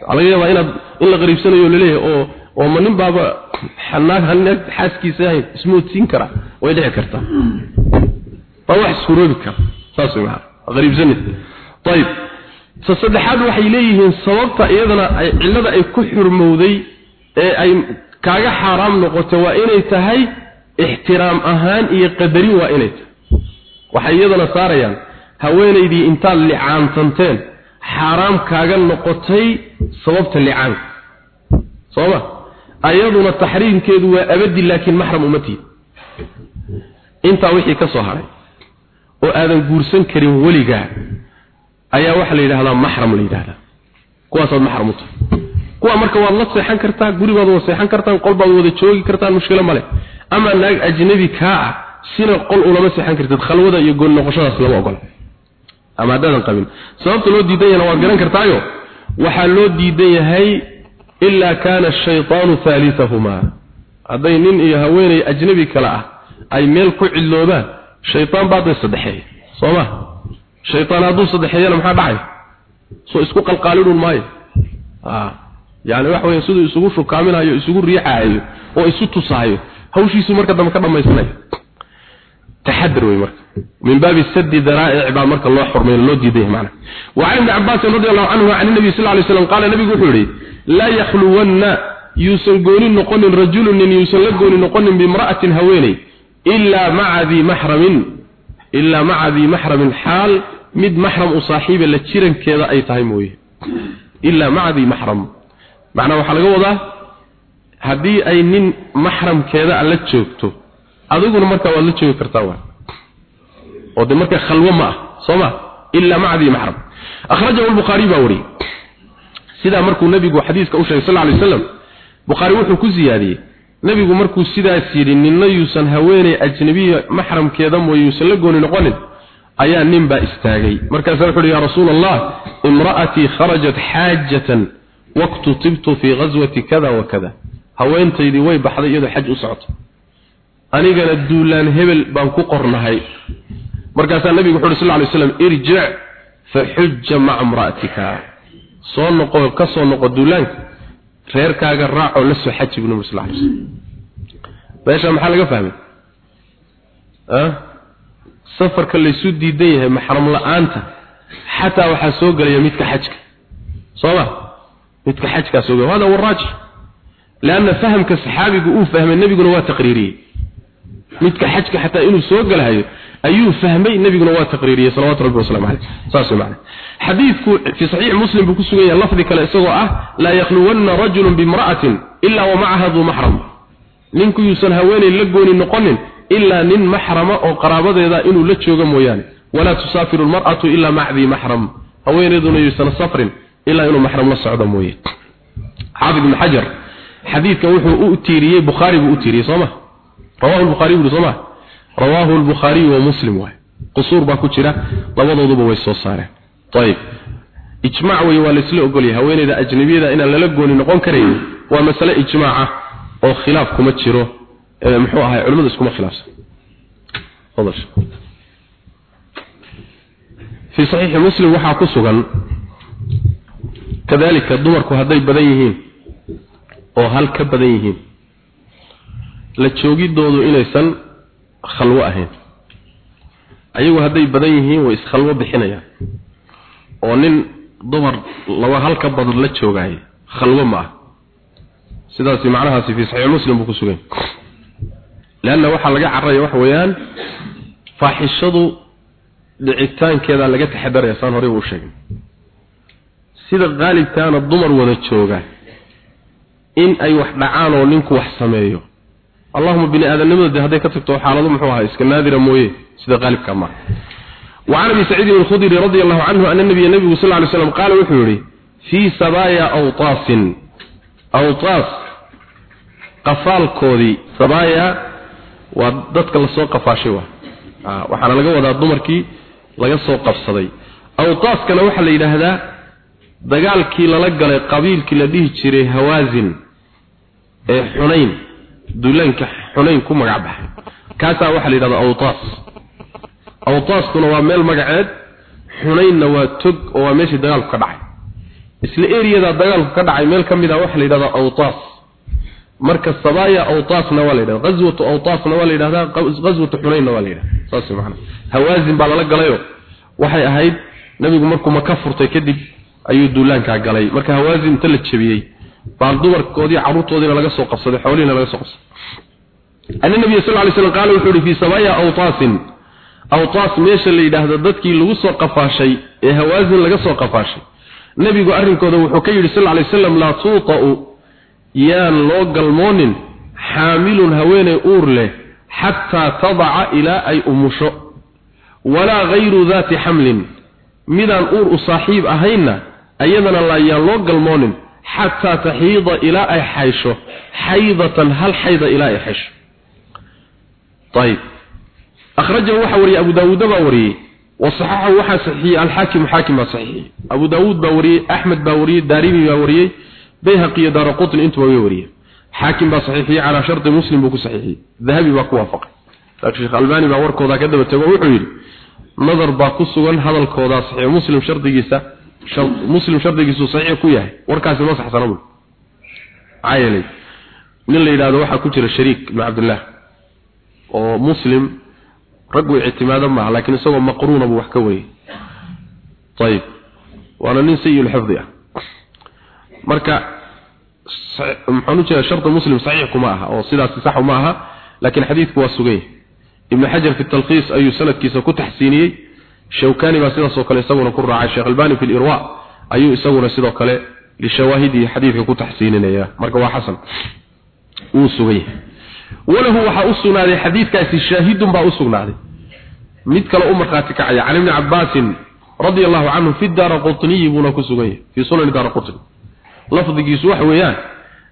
waxaa laga yaabaa inaad in la qariibsanayo la leeyahay oo oo ma nin baaba xanaag hanaag xaaskiisa ahayn ismoodsiin kara way dhici kartaa waa wax iskuroobi kara. Saas way macana qariibsanid ayib sa saddexaad waxay leeyihiin sababta iyadana ay cillada ay ku xurmowday ee ay kaaga xaaraam noqoto waa inay tahay ixtiraam ahaan iyo qadarin waa inay tahay. Waxay iyadana saarayaan haweenaydii intaad licaantanteen xaaraam kaaga noqotay sababta licaanka. Sooma? Ayaduna taxriimkeedu waa abadi laakiin maxram umatihi intaa wixii ka soo haray oo aadan guursan karin weligaa ayaa waxaa la yidhahdaa maxram la yidhahdaa. Kuwaasaad maxram u tahay. Kuwa marka waad la seexan kartaa guribaad wada seexan kartaan qolbaad wada joogi kartaan mushkilo male ama naag ajnabi kaa ah sina qol ulama seexan kartid khalwada iyo goon noqoshadaas lama ogola ama haddaadan qabin. Sababta loo diidan yahana waad garan kartaayo. Waxaa loo diidan yahay ilaa kaana ashaytaanu haalisahumaa hadday nin iyo haweenay ajnabi kale ah ay meel ku cidloobaan shaytaan baa day saddexeeya soo ma? Shaytaan hadduu saddexeeyana maxaa dhacay? Soo isku qalqaalidhun maayo. Yani waxa weya siduu isugu shukaaminayo isugu riixaayo oo isu tusaayo hawshiisu marka dambe ka dhammaysanayo. Taxadar wey marka. Min baabi sadi daraa'ic baa marka loo xurmay loo diiday macna. Wa ibn abbas radiyallahu anhu an nabi sallallahu alayhi wasallam qala nabigu wuxuu yiri la yakhluwanna yuusan gooni noqonin rajulun yuusan la gooni noqonin bimra'atin haweenay dhi mahramin illa ma'a dhi mahramin hal mid mahram u saaxiiba la jirankeeda ay tahay mooye. Illa ma'a dhi mahram macna waxa laga wadaa haddii ay nin mahramkeeda la joogto adiguna marka waad la joogi kartaa waa oo de marka khalwo ma ah sooma illa ma'di mahram akhrajahu al-bukhari baa wari sida markuu nabigu xadiiska u sheegay sallallahu alayhi wasallam bukhari wuxuu ku ziyaadiyay nabigu markuu sidaas yiri ninna yuusan haweenay ajnabiya mahramkeeda mooyuusan la gooni noqonin ayaa nin baa istaagay. Markaas wuxuu ya rasuul allah imraati kharajat haajatan waqtu tibtu fi ghazwati kada wa kada. Haweentaydii way baxday iyadoo xaj u socoto. Anigana duulaan hebel baan ku qornahay. Markaasaa nabigu wuxuu sallallahu alayhi wasallam irji' fa hujja ma'a imra'atika. Soo noqo ka soo noqo duulaanka reerkaaga raac oo la soo xaj ibn muslih meesha maxaa laga fahmay? Ah safarka la diidan yahay maxram la'aanta xataa waxaa soo gelaya midka xajka. Sooba midka xajkaa soo galaya hada waraaj laana fahamka saxaabigu uu fahmay nabiguna waa taqriiriyey. Midka xajka xataa inuu soo galayo ayuu fahmay nabiguna waa taqriiriyay salawaatu rabbi wasalaamu alayhi saasu macna xadiidku fi sahih muslim buu ku sugan yahay lafdi kale isagoo ah la yakhluwanna rajulun bimra'atin illa wa ma'aha dhu mahram ninku yuusan haweenay la gooni noqonin illa nin mahrama oo qaraabadeeda inuu la joogo mooyaane wala tusafiru almar'atu illa ma'dhi mahram haweeneeduna yuusan safrin illa inuu mahram la socdo mooyee xaafid ibn hajar xadiidka wuxuu u tiiriyey bukhaari buu u tiiriyey sooma رواه البخاري وسمع رواه البخاري ومسلم واحد قصور باكو جرا labadooduba way soo saareen طيب ijmaac way waa la isla ogol yahay haweeneyda ajnabiyada in la gooni noqon karay waa mas'ala ijmaaca oo khilaaf kuma jiro ee muxuu ahay culimadu iskuma khilaafsan fadal fi sahih muslim waxa ku sugan kadalika dumarku haday badan yihiin oo hal ka badan yihiin la joogidoodu inaysan khalwo ahayn. Ayagu hadday badan yihiin way iskhalwo bixinayaan. Oo nin dumar laba halka badan la joogaayo khalwo ma ah. Sidaasi macnahaasi fi saxiix muslim buu ku sugan leanna waxaa laga carraya waxa weeyaan faaxishadu dhicitaankeeda laga taxadaraya saan horey u sheegay sida qaalibkaana dumar wada jooga in ay wax dhacaan oo ninku wax sameeyo اللهم بني ادمنimada de haday ka tagto xaalado muxuu ahaa iska naadira mooyee sida qalibka ma وعن ابي سعيد الخدري رضي الله عنه ان النبي النبي صلى الله عليه وسلم قال وحوري في سبايا اوطاس اوطاس قفال كودي سبايا وددك la soo qafaashay waa ah waxana laga wadaa dumarkii laga soo qabsaday awtaaskana waxa la yiraahdaa dagaalkii lala galay qabiilkii la dhihi jiray hawazin ee xunayn duulaanka xunayn ku magac baxay kaasaa waxaa la yidhahdaa awtaas. Awtaaskuna waa meel magaceed xunaynna waa tog oo waa meeshii dagaalku ka dhacay. Isla eriyadaa dagaalku ka dhacay meel ka mid a waxaa la yidhahdaa awtaas. Marka sabaaya awtaasna waa la yidhahda ghazwatu awtaasna waa la yidhahdaa ghazwatu xunaynna waa la yidhahda saas macana hawaazin baa lala galayo waxay ahayd nabigu markuu maka furtay kadib ayuu duulaankaa galay. Marka hawaazin inta la jabiyey baan dumarkoodii caruurtoodiina laga soo qabsaday xoolihiina laga soo qabsaday. Anna nabiga sallallahu alayhi wasallam qaal wuxuu yiri fi sabaya awtaasin. Awtaas meesha la yiraahdo dadkii lagu soo qafaashay ee hawaazin laga soo qafaashay. Nabigu arrinkooda wuxuu ka yiri sallallahu alayhi wasallam la tuuta'u yaan loo galmoonin xaamilun haweeney uur leh xataa tadaca ilaa ay umusho walaa hayru daati xamlin. Midaan uur u saaxiib ahaynna ayadana laayaan loo galmoonin xataa taxiida ilaa ay xaysho xaydatan hal xayda ilaa ay xaysho ayib akhrajahu waxaa wariyey abu daawuuda baa wariyey wasaxaxahu waxaa saxiixiyey alxaakimu xaakim baa saxiixiyey abu daawuud baa wariyey axmed baa wariyey daarimi baa wariyey bayhaqi iyo daara qutni intuba way wariyeen xaakim baa saxiixiyey calaa sharti muslim buu ku saxiixiyey dahabi baa ku waafaqay laakiin sheekh albani baa muslim shardigiisu saxiix ku yahay. Warkaasi ma saxsana bul. Maxaa yeelay nin la yidhaahdo waxaa ku jira shariik ibn cabdillah oo muslim raggu ictimaado maaha laakiin isagoo maqruuna buu wax ka wariyey ayib waana nin sayilxifdi ah. Marka maxaan u jeeda sharta muslim saxiix kuma aha oo sidaasi sax ma aha laakiin xadiidku waa sugay. Ibn xajar fi talqiis ayuu sanadkiisa ku taxsiiniyey shawkani baa sidaas oo kale isaguna ku raacay sheekh albani fi irwa. Ayuu isaguna sidoo kale lishawaahidi xadiidka ku taxsiininaya. Marka waa xasan. Uu sugay. Walahu waxa u sugnaaday xadiidkaasi shaahidun baa u sugnaaday. Mid kale u markhaati kacaya can ibni cabbaasin radia allahu canhu fi daara qutniyi buuna ku sugan yahay fii sunani daara lafdigiisu waxa weeyaan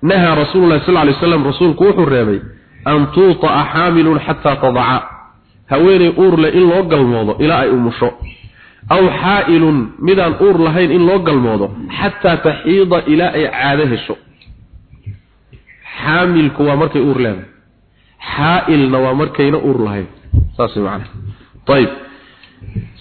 nahaa rasuulu llahi sal lay slam rasuulku wuxuu reebay an tuuta'a xaamilun xataa tadaca haweeney uur leh in loo galmoodo ilaa ay umusho aw xaa'ilun midaan uur lahayn in loo galmoodo xataa taxiida ilaa ay caado hesho. Xaamilku waa markay uur leedahay. Xaa'ilna waa markayna uur lahayn. Saas macana ayib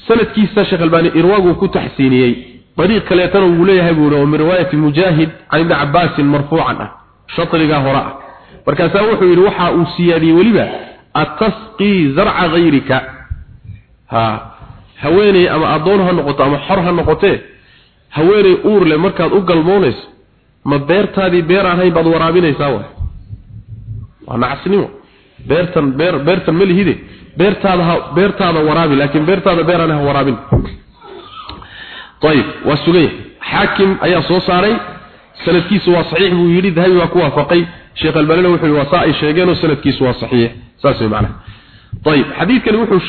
sanadkiisa sheekh albani irwaaguu ku taxsiiniyey. Dariiq kaleetana wuu leeyahay buu oo min riwaayati mujaahid can ibni cabbaasin marfuucan ah. Shatrigaa hore ah. Markaasaa wuxuu yidhi waxa uu siyaadiyey weliba atasqii zarca hayrika ha haweeney ama addoon ha noqoto ama xor ha noqotee haweeney uur leh markaad u galmoonayso ma beertaadii beer aan baad waraabinaysaa wa waa nacasnimo beertan beer beertan ma lihide beertaada ha beertaada waraabi laakiin beertaada beeraan ha waraabin ayib waa sugay xaakim ayaa soo saaray sanadkiisu waa saxiix buu yidhi dahabi baa ku waafaqay sheekh albanina wuxuu yidhi waa saa saas way macnaha. Ayib xadiidkani wuxuu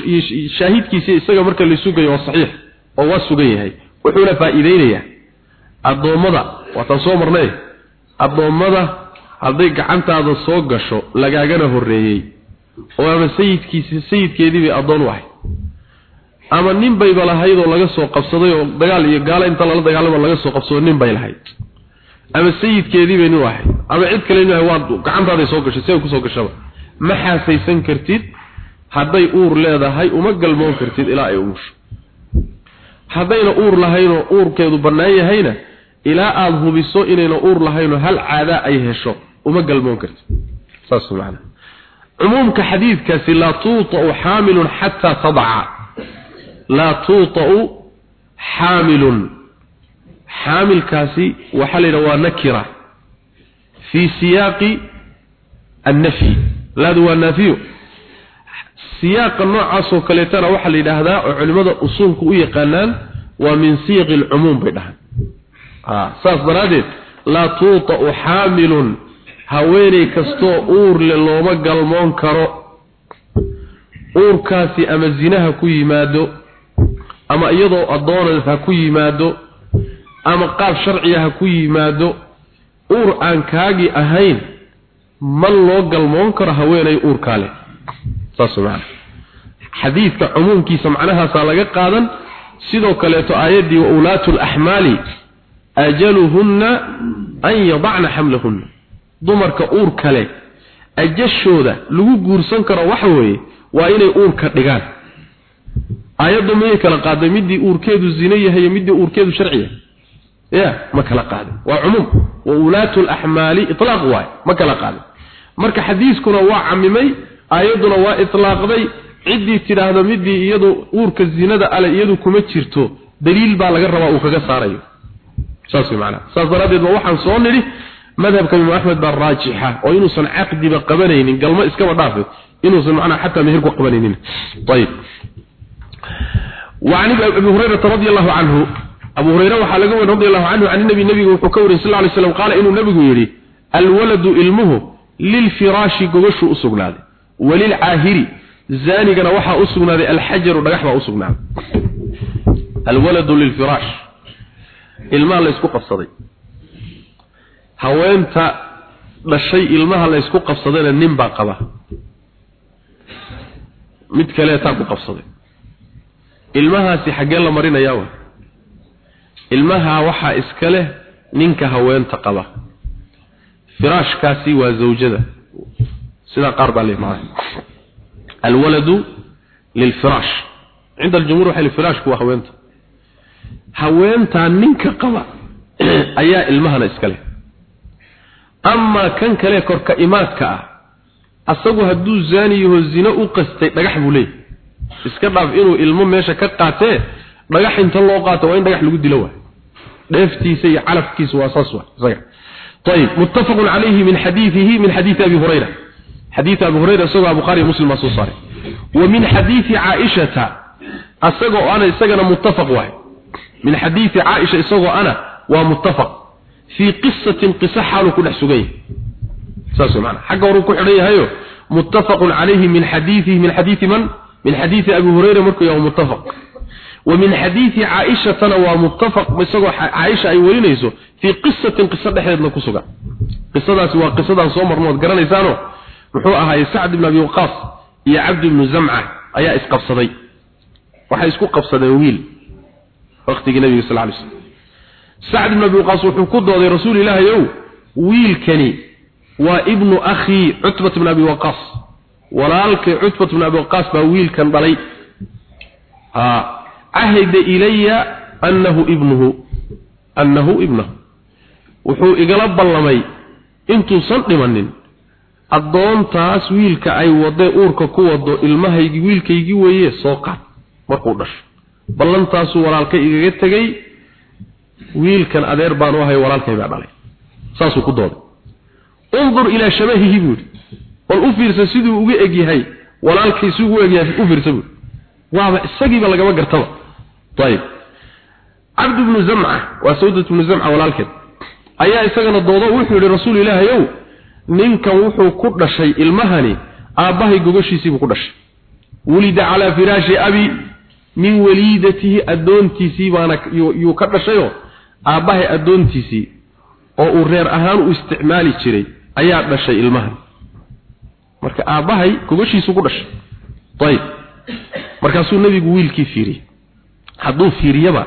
shaahidkiisa isaga marka la sugayo waa saxiix oo waa sugan yahay. Wuxuuna faa'iideynayaa addoommada waataan soo marnay addoommada hadday gacantaada soo gasho lagaagana horreeyey oo ama sayidkiisi sayidkeedii bay addoon u ahay. Ama nin bayba lahayd oo laga soo qabsaday oo dagaal iyo gaalo inta lala dagaalamo laga soo qabsado nin bay lahayd. Ama sayidkeedii bay nin ahayd ama cid kale nin waa gacantaaday soo gashay si ay ku soo gashaba ma xaasaysan kartid hadday uur leedahay uma galmoon kartid ilaa ay umusho haddayna uur lahaynoo uurkeedu bannaan yahayna ilaa aada hubiso inayna uur lahaynoo hal caadaa ay hesho uma galmoon kartid. Saas macana cumuumka xadiidkaasi laa tuuta'u xaamilun xataa tadaca laa tuuta'u xaamilun. Xaamilkaasi waxaa la yidhaha waa nakira. Fii siyaaqi annafyi laadu waa naafiyo siyaaqa noocaasoo kaleetana waxaa la yidhaahdaa oo culimmada usuulku u yaqaanaan waa min siyaqi alcumuum bay dhahaan. Saas daraaddeed laa tuuta'u xaamilun. Haweeney kastoo uur le looma galmoon karo. Uurkaasi ama zinaha ku yimaado ama iyadoo addoonad ha ku yimaado ama qaab sharciga ha ku yimaado uur aan kaagii ahayn ma loo galmoon karo haweenay uurkaa leh. Xadiidka cumuumkiisa macnahaasaa laga qaadan sidoo kaleeto aayaddii wa ulaatu laxmaali ajaluhunna an yadacna xamlahunna. Dumarka uur kale ajashooda lagu guursan karo waxa weeye waa inay uurka dhigaan. Aayaddu miyay kala qaaday? Midii uurkeedu zino yahay iyo midii uurkeedu sharci yahay? Ya ma kala qaadin waa cumuum. Wa ulaatu laxmaali itlaaq waay ma kala qaadin marka xadiiskuna waa camimay aayadduna waa itlaaqday ciddii tidhaahdo midii iyadu uurka zinada ale iyadu kuma jirto daliil baa laga rabaa uu kaga saarayo saas way macnaha saas daraaddeed ba waxaan soo nidhi madhabka imaam axmed baa raajixa oo inuusan caqdiba qabanaynin galmo iskaba dhaafe inuusan macnaha xataa meher ku qabanaynin ayib وعن ابي هريره رضي الله عنه ابو هريره waxa laga warin رضي الله عنه عن النبي نبي wuxuu ka warin sallallahu alayhi wasallam qaal inuu nabigu yiri alwaladu ilmuhu lilfiraashi gogashu u sugnaaday walilcaahiri zaanigana waxaa u sugnaaday alxajaru dhagax baa u sugnaaday alwaladu lilfiraash ilmaha la isku qabsaday haweenta dhashay ilmaha la isku qabsadayna nin baa qaba mid kaleetaa ku qabsaday ilmahaasi xaggee la marinayaa wa ilmaha waxaa iska leh ninka haweenta qaba firaashkaasi waa zawjada. Sidaa qaar baa leeyahay alwaladu lilfiraash. Cinda aljumhuur waxa lifiraashku waa haweenta. Haweentaa ninka qaba ayaa ilmahana iska leh. Amaa kan kale korka imaadka ah asagu hadduu zaani yaho zino u qastay dhagax buu leeyahy iska dhaaf inuu ilmo meesha ka qaatee dhagax inta loo qaato waa in dhagax lagu dilo waay dheeftiisa iyo calafkiisa waa saas waay isaga طيب متفق عليه من حديثه من حديث ابي هريره حديث ابي هريره سوى البخاري ومسلم مصوص ومن حديث عائشه اسغو انا اسغنا متفق واحد من حديث عائشه اسغو انا ومتفق في قصه قصه حاله كل سغيه ساسو معنا حق ورو كخديهايو متفق عليه من حديثه من حديث من من حديث ابي هريره مركو يوم متفق ومن حديث عائشه تنوى متفق مسغو عائشه اي ورينيسو في قصه قصه دحيدنا كسغا قصداس وا قصدان سو مرنود غرانيسانو wuxuu ahaay sacd ibn abi waqas iyo abd ibn zam'a ayaa isqabsaday waxa isku qabsadeen wiil waqtigii nabiga sallallahu alayhi wasallam sacd ibn abi waqas wuxuu ku dooday rasuulillaah yow wiilkani waa ibnu akhi utbah ibn abi waqas walaalkii utbah ibn abi waqas baa wiilkan dhalay ha ahida ilayya annahu ibnuhu annahu ibnuhu wuxuu igala ballamay intuusan dhimanin. Addoontaas wiilka ay wadee uurka ku wado ilmahaygi wiilkaygii weeye soo qaad markuu dhasho. Ballantaasuu walaalka igaga tegey wiilkan adeer baan u ahay walaalkay baa dhalay. Saasuu ku dooday undur ilaa shabahihi buuri bal u fiirsa siduu uga egyahay walaalkiisu ugu egyahay u fiirsa buuri waaba isagiiba lagama gartaba ayib cabd ibnu zamca waa sawdat ibnu zamca walaalkeed ayaa isagana doodo wuxuu yihi rasuul ilaahayow ninkan wuxuu ku dhashay ilmahani aabbahay gogashiisiibuu ku dhashay. Wulida calaa firaashi abi min waliidatihi addoontiisii baana yuu ka dhashayoo aabbahay addoontiisii oo uu reer ahaan u isticmaali jiray ayaa dhashay ilmahan marka aabbahay gogashiisuu ku dhashay. Ayib markaasuu nebigu wiilkii fiiriyey hadduu fiiriyaba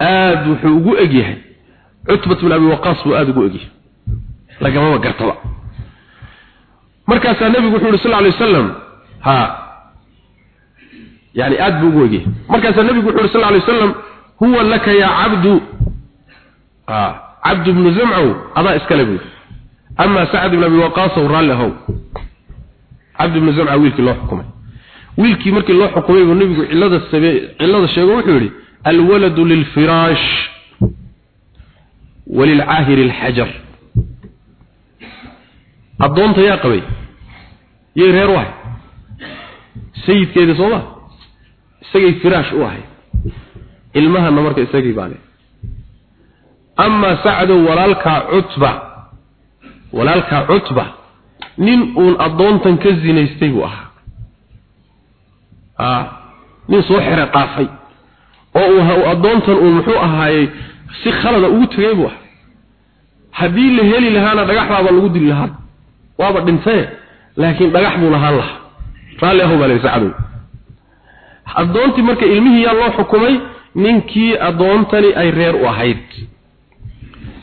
aada wuxuu ugu egyahay cutbat bin abi waqaas buu aada ugu egyahay lagamaba gartaba. Markaasaa nebigu wuxuu yidhi sal alay wasalam ha. Yani aad buu ugu egyahay markaasaa nebigu wuxu yhi sal alay wasalam huwa laka ya cabdu. A cabdu bnu zamcow adaa iskale buu ama sacd ibn abi waqaasow raalli ahow. Cabd ibnu zamca wiilkii loo xukumay wiilkii markii loo xukumay buu nebigu cillada sabe cillada sheego wuxuu yidhi alwaladu lilfiraash walilcaahiri alxajar. Addoonta yaa qabay yay reer u ahay. Sayidkeedii sooma isagay firaash u ahay. Ilmahana marka isagii baa le. Amaa sacdow walaalkaa cutba walaalkaa cutba nin uun addoontan ka zinaystay buu ahaa nin soo xere dhaafay oo uu addoontan uun muxuu ahaayey si khalada ugu tegay buu ahaa. Haddii la heli lahaana dhagax baaba lagu dili lahaa. Waaba dhintee laakiin dhagax buu lahaan lahaa. Raalli ahu baa laysa cadow addoontii marka ilmihii yaa loo xukumay ninkii addoontani ay reer u ahayd.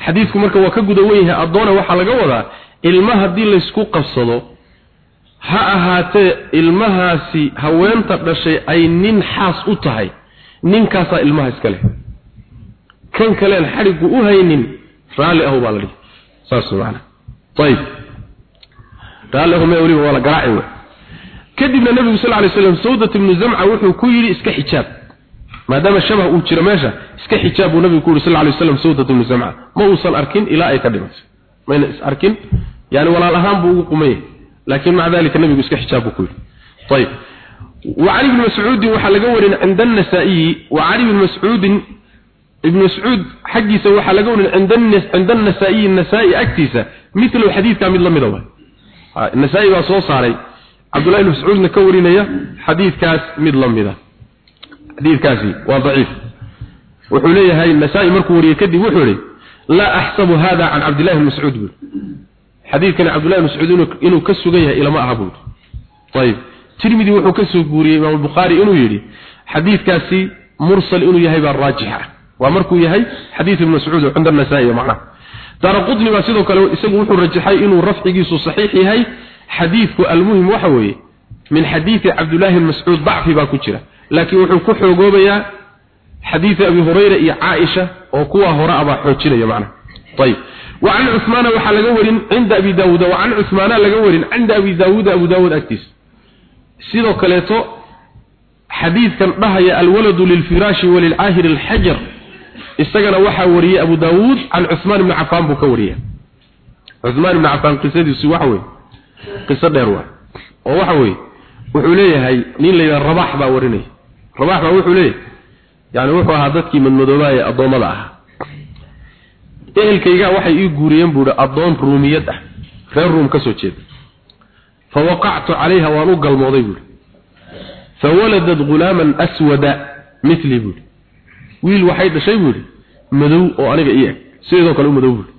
Xadiidku marka waa ka guda wen yahay addoona waxaa laga wadaa ilma haddii laysku qabsado ha ahaatee ilmahaasi haweenta dhashay ay nin xaas u tahay. Ninkaasaa ilmaha iska leh. Kan kaleen xadhiggu u haynin raalli ahu baa la dhihi. Saas maana ayib raalli ahu mee weliba waa la garaaci wey. Kadibna nebigu sal lay slam sawdat ibnu zamca wuxuu ku yidhi iska xijaab. Maadaama shabah uu jiro meesha iska xijaab buu nabigu ku yidhi sal lay waslam sawdat ibnu zamca. Ma uusan arkin ilaa ay ka dhimatay. Mayna is arkin. Yani walaal ahaan buu ugu qumay laakiin maca dalika nabigu iska xijaab buu ku yidhi ayib وعن ابن مسعود وحلقوا عند النسائي وعن ابن مسعود ibnu mascuud xaggiisa waxaa laga warin cinda anasaa'iyi nasaa'i agtiisa milu xadiidkaa mid la mida wa nasaa-i baa soo saaray cabdullahi ibn mascuudna ka warinaya xadiidkaas mid la mida xadiidkaasi waa daciif wuxuu leeyahay nasaa-i markuu wariyey kadib wuxuu yihi laa axsabu hada can cabdillahi bn xadiidkani cabdullahi mascuud inuu ka sugan yahay ilama aha buui ayib. Tirmidi wuxuu ka soo guuriyey imaam albukhaari inuu yidhi xadiidkaasi mursal inuu yahay baa raajixa. Waa markuu yahay xadiid ibn mascuud cinda anasaa'i macnaha. Daaraqutni baa sidoo kale isagu wuxuu rajaxay inuu rafcigiisu saxiix yahay. Xadiidku almuhim waxa weeye min xadiidi cabdullaahi mascuud dacfi baa ku jira. Laakiin wuxuu ku xoogoobayaa xadiidi abi hurayra iyo caaisha oo kuwa hore abaa xoojinaya macnaha. Ayib وعن عثمان وحا لغا ورين عند ابي داوود وعن عثمان لغا ورين عند ابي داوود ابو داوود اكتيس sidoo kaleeto xadiidkan dhahaya alwaladu lilfiraashi walilcaahiri alxajar isagana waxaa wariyey abu daawuud can cuhmaan ibni cafaan buu ka wariyey cuhmaan ibni cafaan qisadiisu waxa weye qiso dheer waa oo waxa weeye wuxuu leeyahay nin la yidhaha rabax baa warinaya rabax baa wuxuu leeyahay yani wuxuu ahaa dadkii madmadoobaha ee addoommada ahaa ehelkayga waxay ii guuriyeen buuhi addoon ruumiyad ah. Reer ruum ka soo jeeda. Fawaqactu calayha waan u galmooday buuhi. Fawaladat ghulaaman aswada mili buuhi. Wiil waxay dhashay buuhi. Madow oo aniga ii eg. Sideedoo kale u madow buuhi.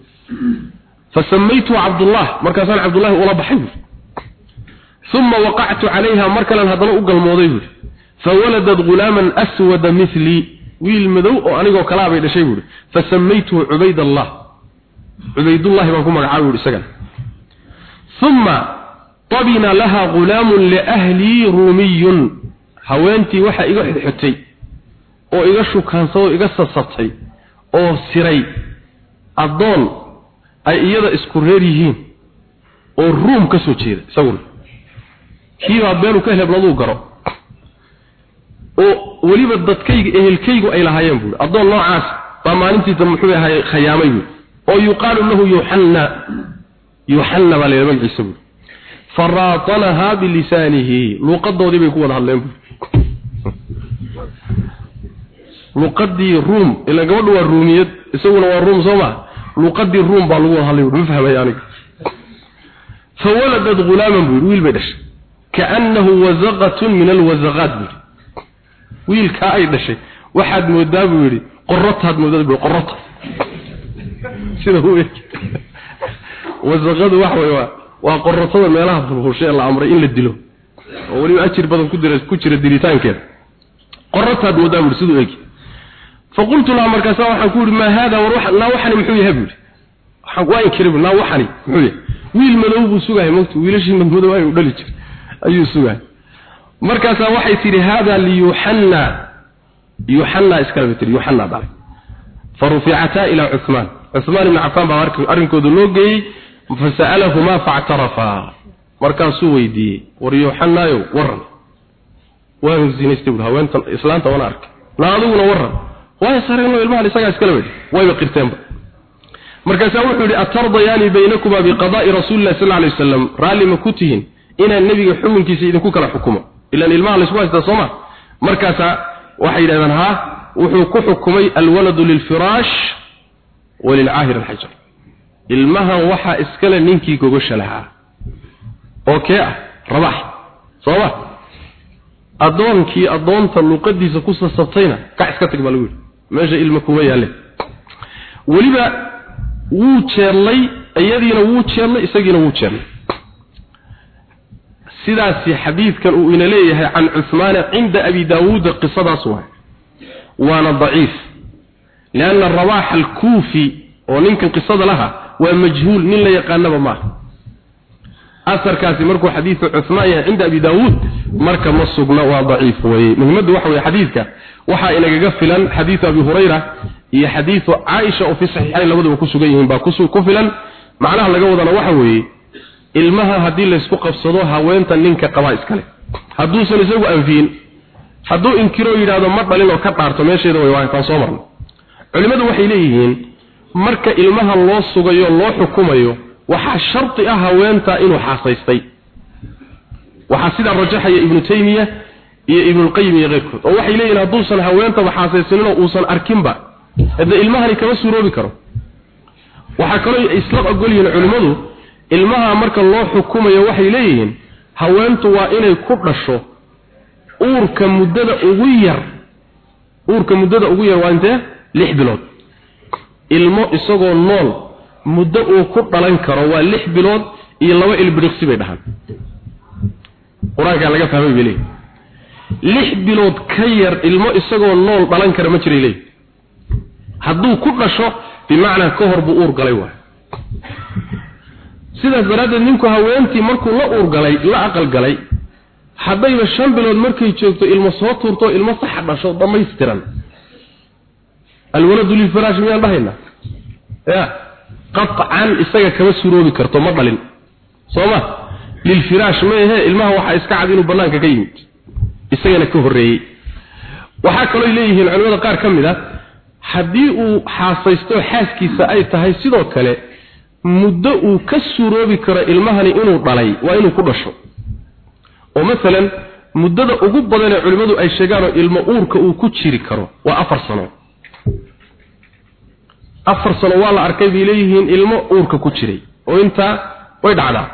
Fasamaytuhu cabdullah markaasaan cabdullahi ula baxay buuhi. Uma waqactu calayha mar kalen haddana u galmooday buuhi. Fawaladat ghulaaman aswada mili wiil madow oo anigoo kalaa bay dhashay buuhi fasamaytuhu cubaydallah. Cubaydullahi baan ku magacaabay buuhi isagan uma tabina laha ghulaamun liahlii ruumiyun haweentii waxaa iga xidxotay oo iga shukaansaday oo iga sasabtay oo siray addoon ay iyada isku reer yihiin oo ruum ka soo jeeda isaguna. Kiibaa beenu ka helebladuu garo oo weliba dadkayga ehelkaygu ay lahaayeen buui addoon noocaas baa maalintiisa muxuu ahay khayaamay buui oo yuqaalu lahu yuxanna yuxanna baa layidha magaciisa buui faraatanahaa bilisaanihi. Luuqadoodii bay ku wada hadleen buui luuqadii ruum ila gabadhu waa ruumiyad isaguna waa ruum soo ma? Luuqadii ruum baa lagu wada hadlay ma fahmay aniga? Fawaladat ghulaaman buui wiil bay dhashay. Kaannahu wasaqatun min alwasaqaat buui wiilkaa ay dhashay. Waxaad moodaa buu yidhi qorotaad moodaa buu qorota sida wasaqadu waxa way waa waa qorotada meelaha bulbulshay ee la amray in la dilo. Oo weliba ajir badan ku jira ku jira dilitaankeeda. Qorotaad moodaa buu siduu eg faqultu lahu markaasa waxaan ku yidhi maa haada war naa waxani muxuu yahay? buu waxaan waa inkiri naa waxani muxuu yahay? Wiil madow buu sugahay mogta wiilashii madmadow ayuu dhali jir ayuu sugahay markaasaa waxay tidhi hada liyuxanna yuxanna iskala tii yuxanna dhalay faruficataa ilaa cuhmaan cuhmaan ibni cafaan baa arrinkooda loo geeyey fasa'alahumaa factarafaa markaasuu weydiiyey war yuxannaayow waran waanu zinaystay buui haweentan islaanta wana arkay. La adiguna waran waay sareenno ilmahan isagaa iskala wedhi wayba qirteenba. Markaasaa wuxuu yidhi atardayaani baynakumaa biqada'i rasuuli illahi sal lla alay wasalam raalli ma ku tihiin inaan nebiga xukunkiisa idinku kala xukumo ilaan ilmaha laysku haystaa sooma. Markaasaa waxay yidhahdaan ha wuxuu ku xukumay alwaladu lilfiraash walilcaahir alxajar. Ilmahan waxaa iskale ninkii gogosha lahaa. Oo kee ah? Rabax. Sooma? Addoonkii addoonta luuqadiisa ku sasabtayna kax iska tag baa lagu yidhi. Meesha ilma kuma yaalle. Weliba wuu jeellay iyadiina wuu jeellay isagiina wuu jeellay sidaasi xadiidkan uu ina leeyahay can cuhmaana cinda abi daawuuda qisadaas waay. Waana daciif. Lianna rabaax alkuufi oo ninkan qisada laha waa majhuul nin la yaqaanaba maaha asarkaasi markuu xadiidu cuhmaan yahay cinda abi daawuud marka ma sugna waa daciif weye muhimaddu waxa weye xadiidka waxaa inagaga filan xadiidu abi hurayra iyo xadiidu caaisha oo fi saxiixayn labaduba ku sugan yihiin baa ku filan. Macnaha laga wadana waxa weeye ilmaha haddii laysku qabsado haweenta ninka qabaa iskale hadduusan isagu anfiyin hadduu inkiroo yidhaahdo ma dhalin oo ka dhaarto meesheeda way waataan soo marnay culimmadu waxay leeyihiin marka ilmaha loo sugayo loo xukumayo waxaa shardi ah haweenta inuu xaasaystay. Waxaa sidaa rajaxaya ibnu taymiya iyo ibnulqayim iyo keyrkood oo waxay leeyihiin hadduusan haweentaba xaasaysaninoo uusan arkinba hadda ilmahani kama suuroobi karo. Waxaa kaloo isla ogol yihiin culimmadu ilmaha marka loo xukumayo waxay leeyihiin haweentu waa inay ku dhasho uurka muddada ugu yar. Uurka muddada ugu yar waa intee lix bilood. Ilmo isagoo nool muddo uu ku dhalan karo waa lix bilood iyo laba ilbiriqsi bay dhahaan. Qur'aankaa laga fahmay bay leeyihiin lix bilood ka yar ilmo isagoo nool dhalan kara ma jiray leeyihi hadduu ku dhasho bimacnaa ka hor buu uur galay waay sidaas daraaddeed ninku haweentii markuu la uur galay la aqal galay haddayba shan bilood markay joogto ilmo soo tuurto ilmo saxa dhasho dhammaystiran. Alwaladu lilfiraashi miyaan dhahayna? Ya qatcan isaga kama suroobi karto ma dhalin. Soo ma lilfiraash ma ilmaha waxaa iska cad inuu bannaanka ka yimid. Isagana ka horreeyey. Waxaa kaloo leeyihiin culimada qaar ka mid a haddii uu xaasaysto xaaskiisa ay tahay sidoo kale muddo uu ka suroobi karo ilmahani inuu dhalay waa inuu ku dhasho. Oo masalan muddada ugu badan ee culimmadu ay sheegaan oo ilmo uurka uu ku jiri karo waa afar sano. Afar sano waa la arkay bay leeyihiin ilmo uurka ku jiray oo intaa way dhacdaa.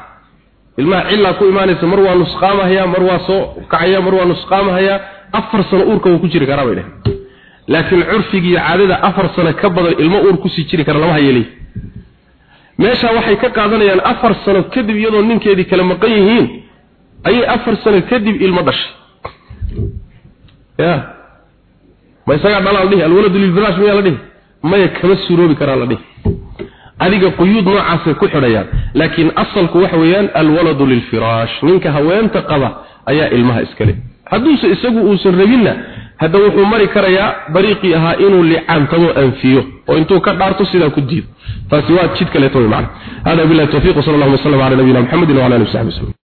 Ilmaha cillaa ku imaanaysa mar waa nusqaamahaya mar waa soo kacaya mar waa nusqaamahaya afar sano uurka wuu ku jiri karaa bay dheheen laakiin curfigii caadada afar sano ka badan ilmo uur ku sii jiri kara lama hayelay meesha waxay ka qaadanayaan afar sano kadib iyadoo ninkeedii kala maqan yihiin ayay afar sano kadib ilmo dhashay. Ya. Ma isagaa dhalaa la dhihi alwaladu lilfiraash miyaa la dhihi? Maya kama suroobi karaa la dhihi. Adiga quyuud noocaasay ku xidhayaan laakiin asalku waxa weeyaan alwaladu lilfiraash. Ninka haweenta qaba ayaa ilmaha iskale hadduuse isagu uusan rabinna hadda wuxuu mari karayaa dariiqii ahaa inuu licaantamo anfiyo oo intuu ka dhaarto sidaa ku diido taasi waa jid kaleeto wey macna. Hada billahi tawfiiq wa sallallahu alayhi ala nabiyina muhammadin wa ala alihi wa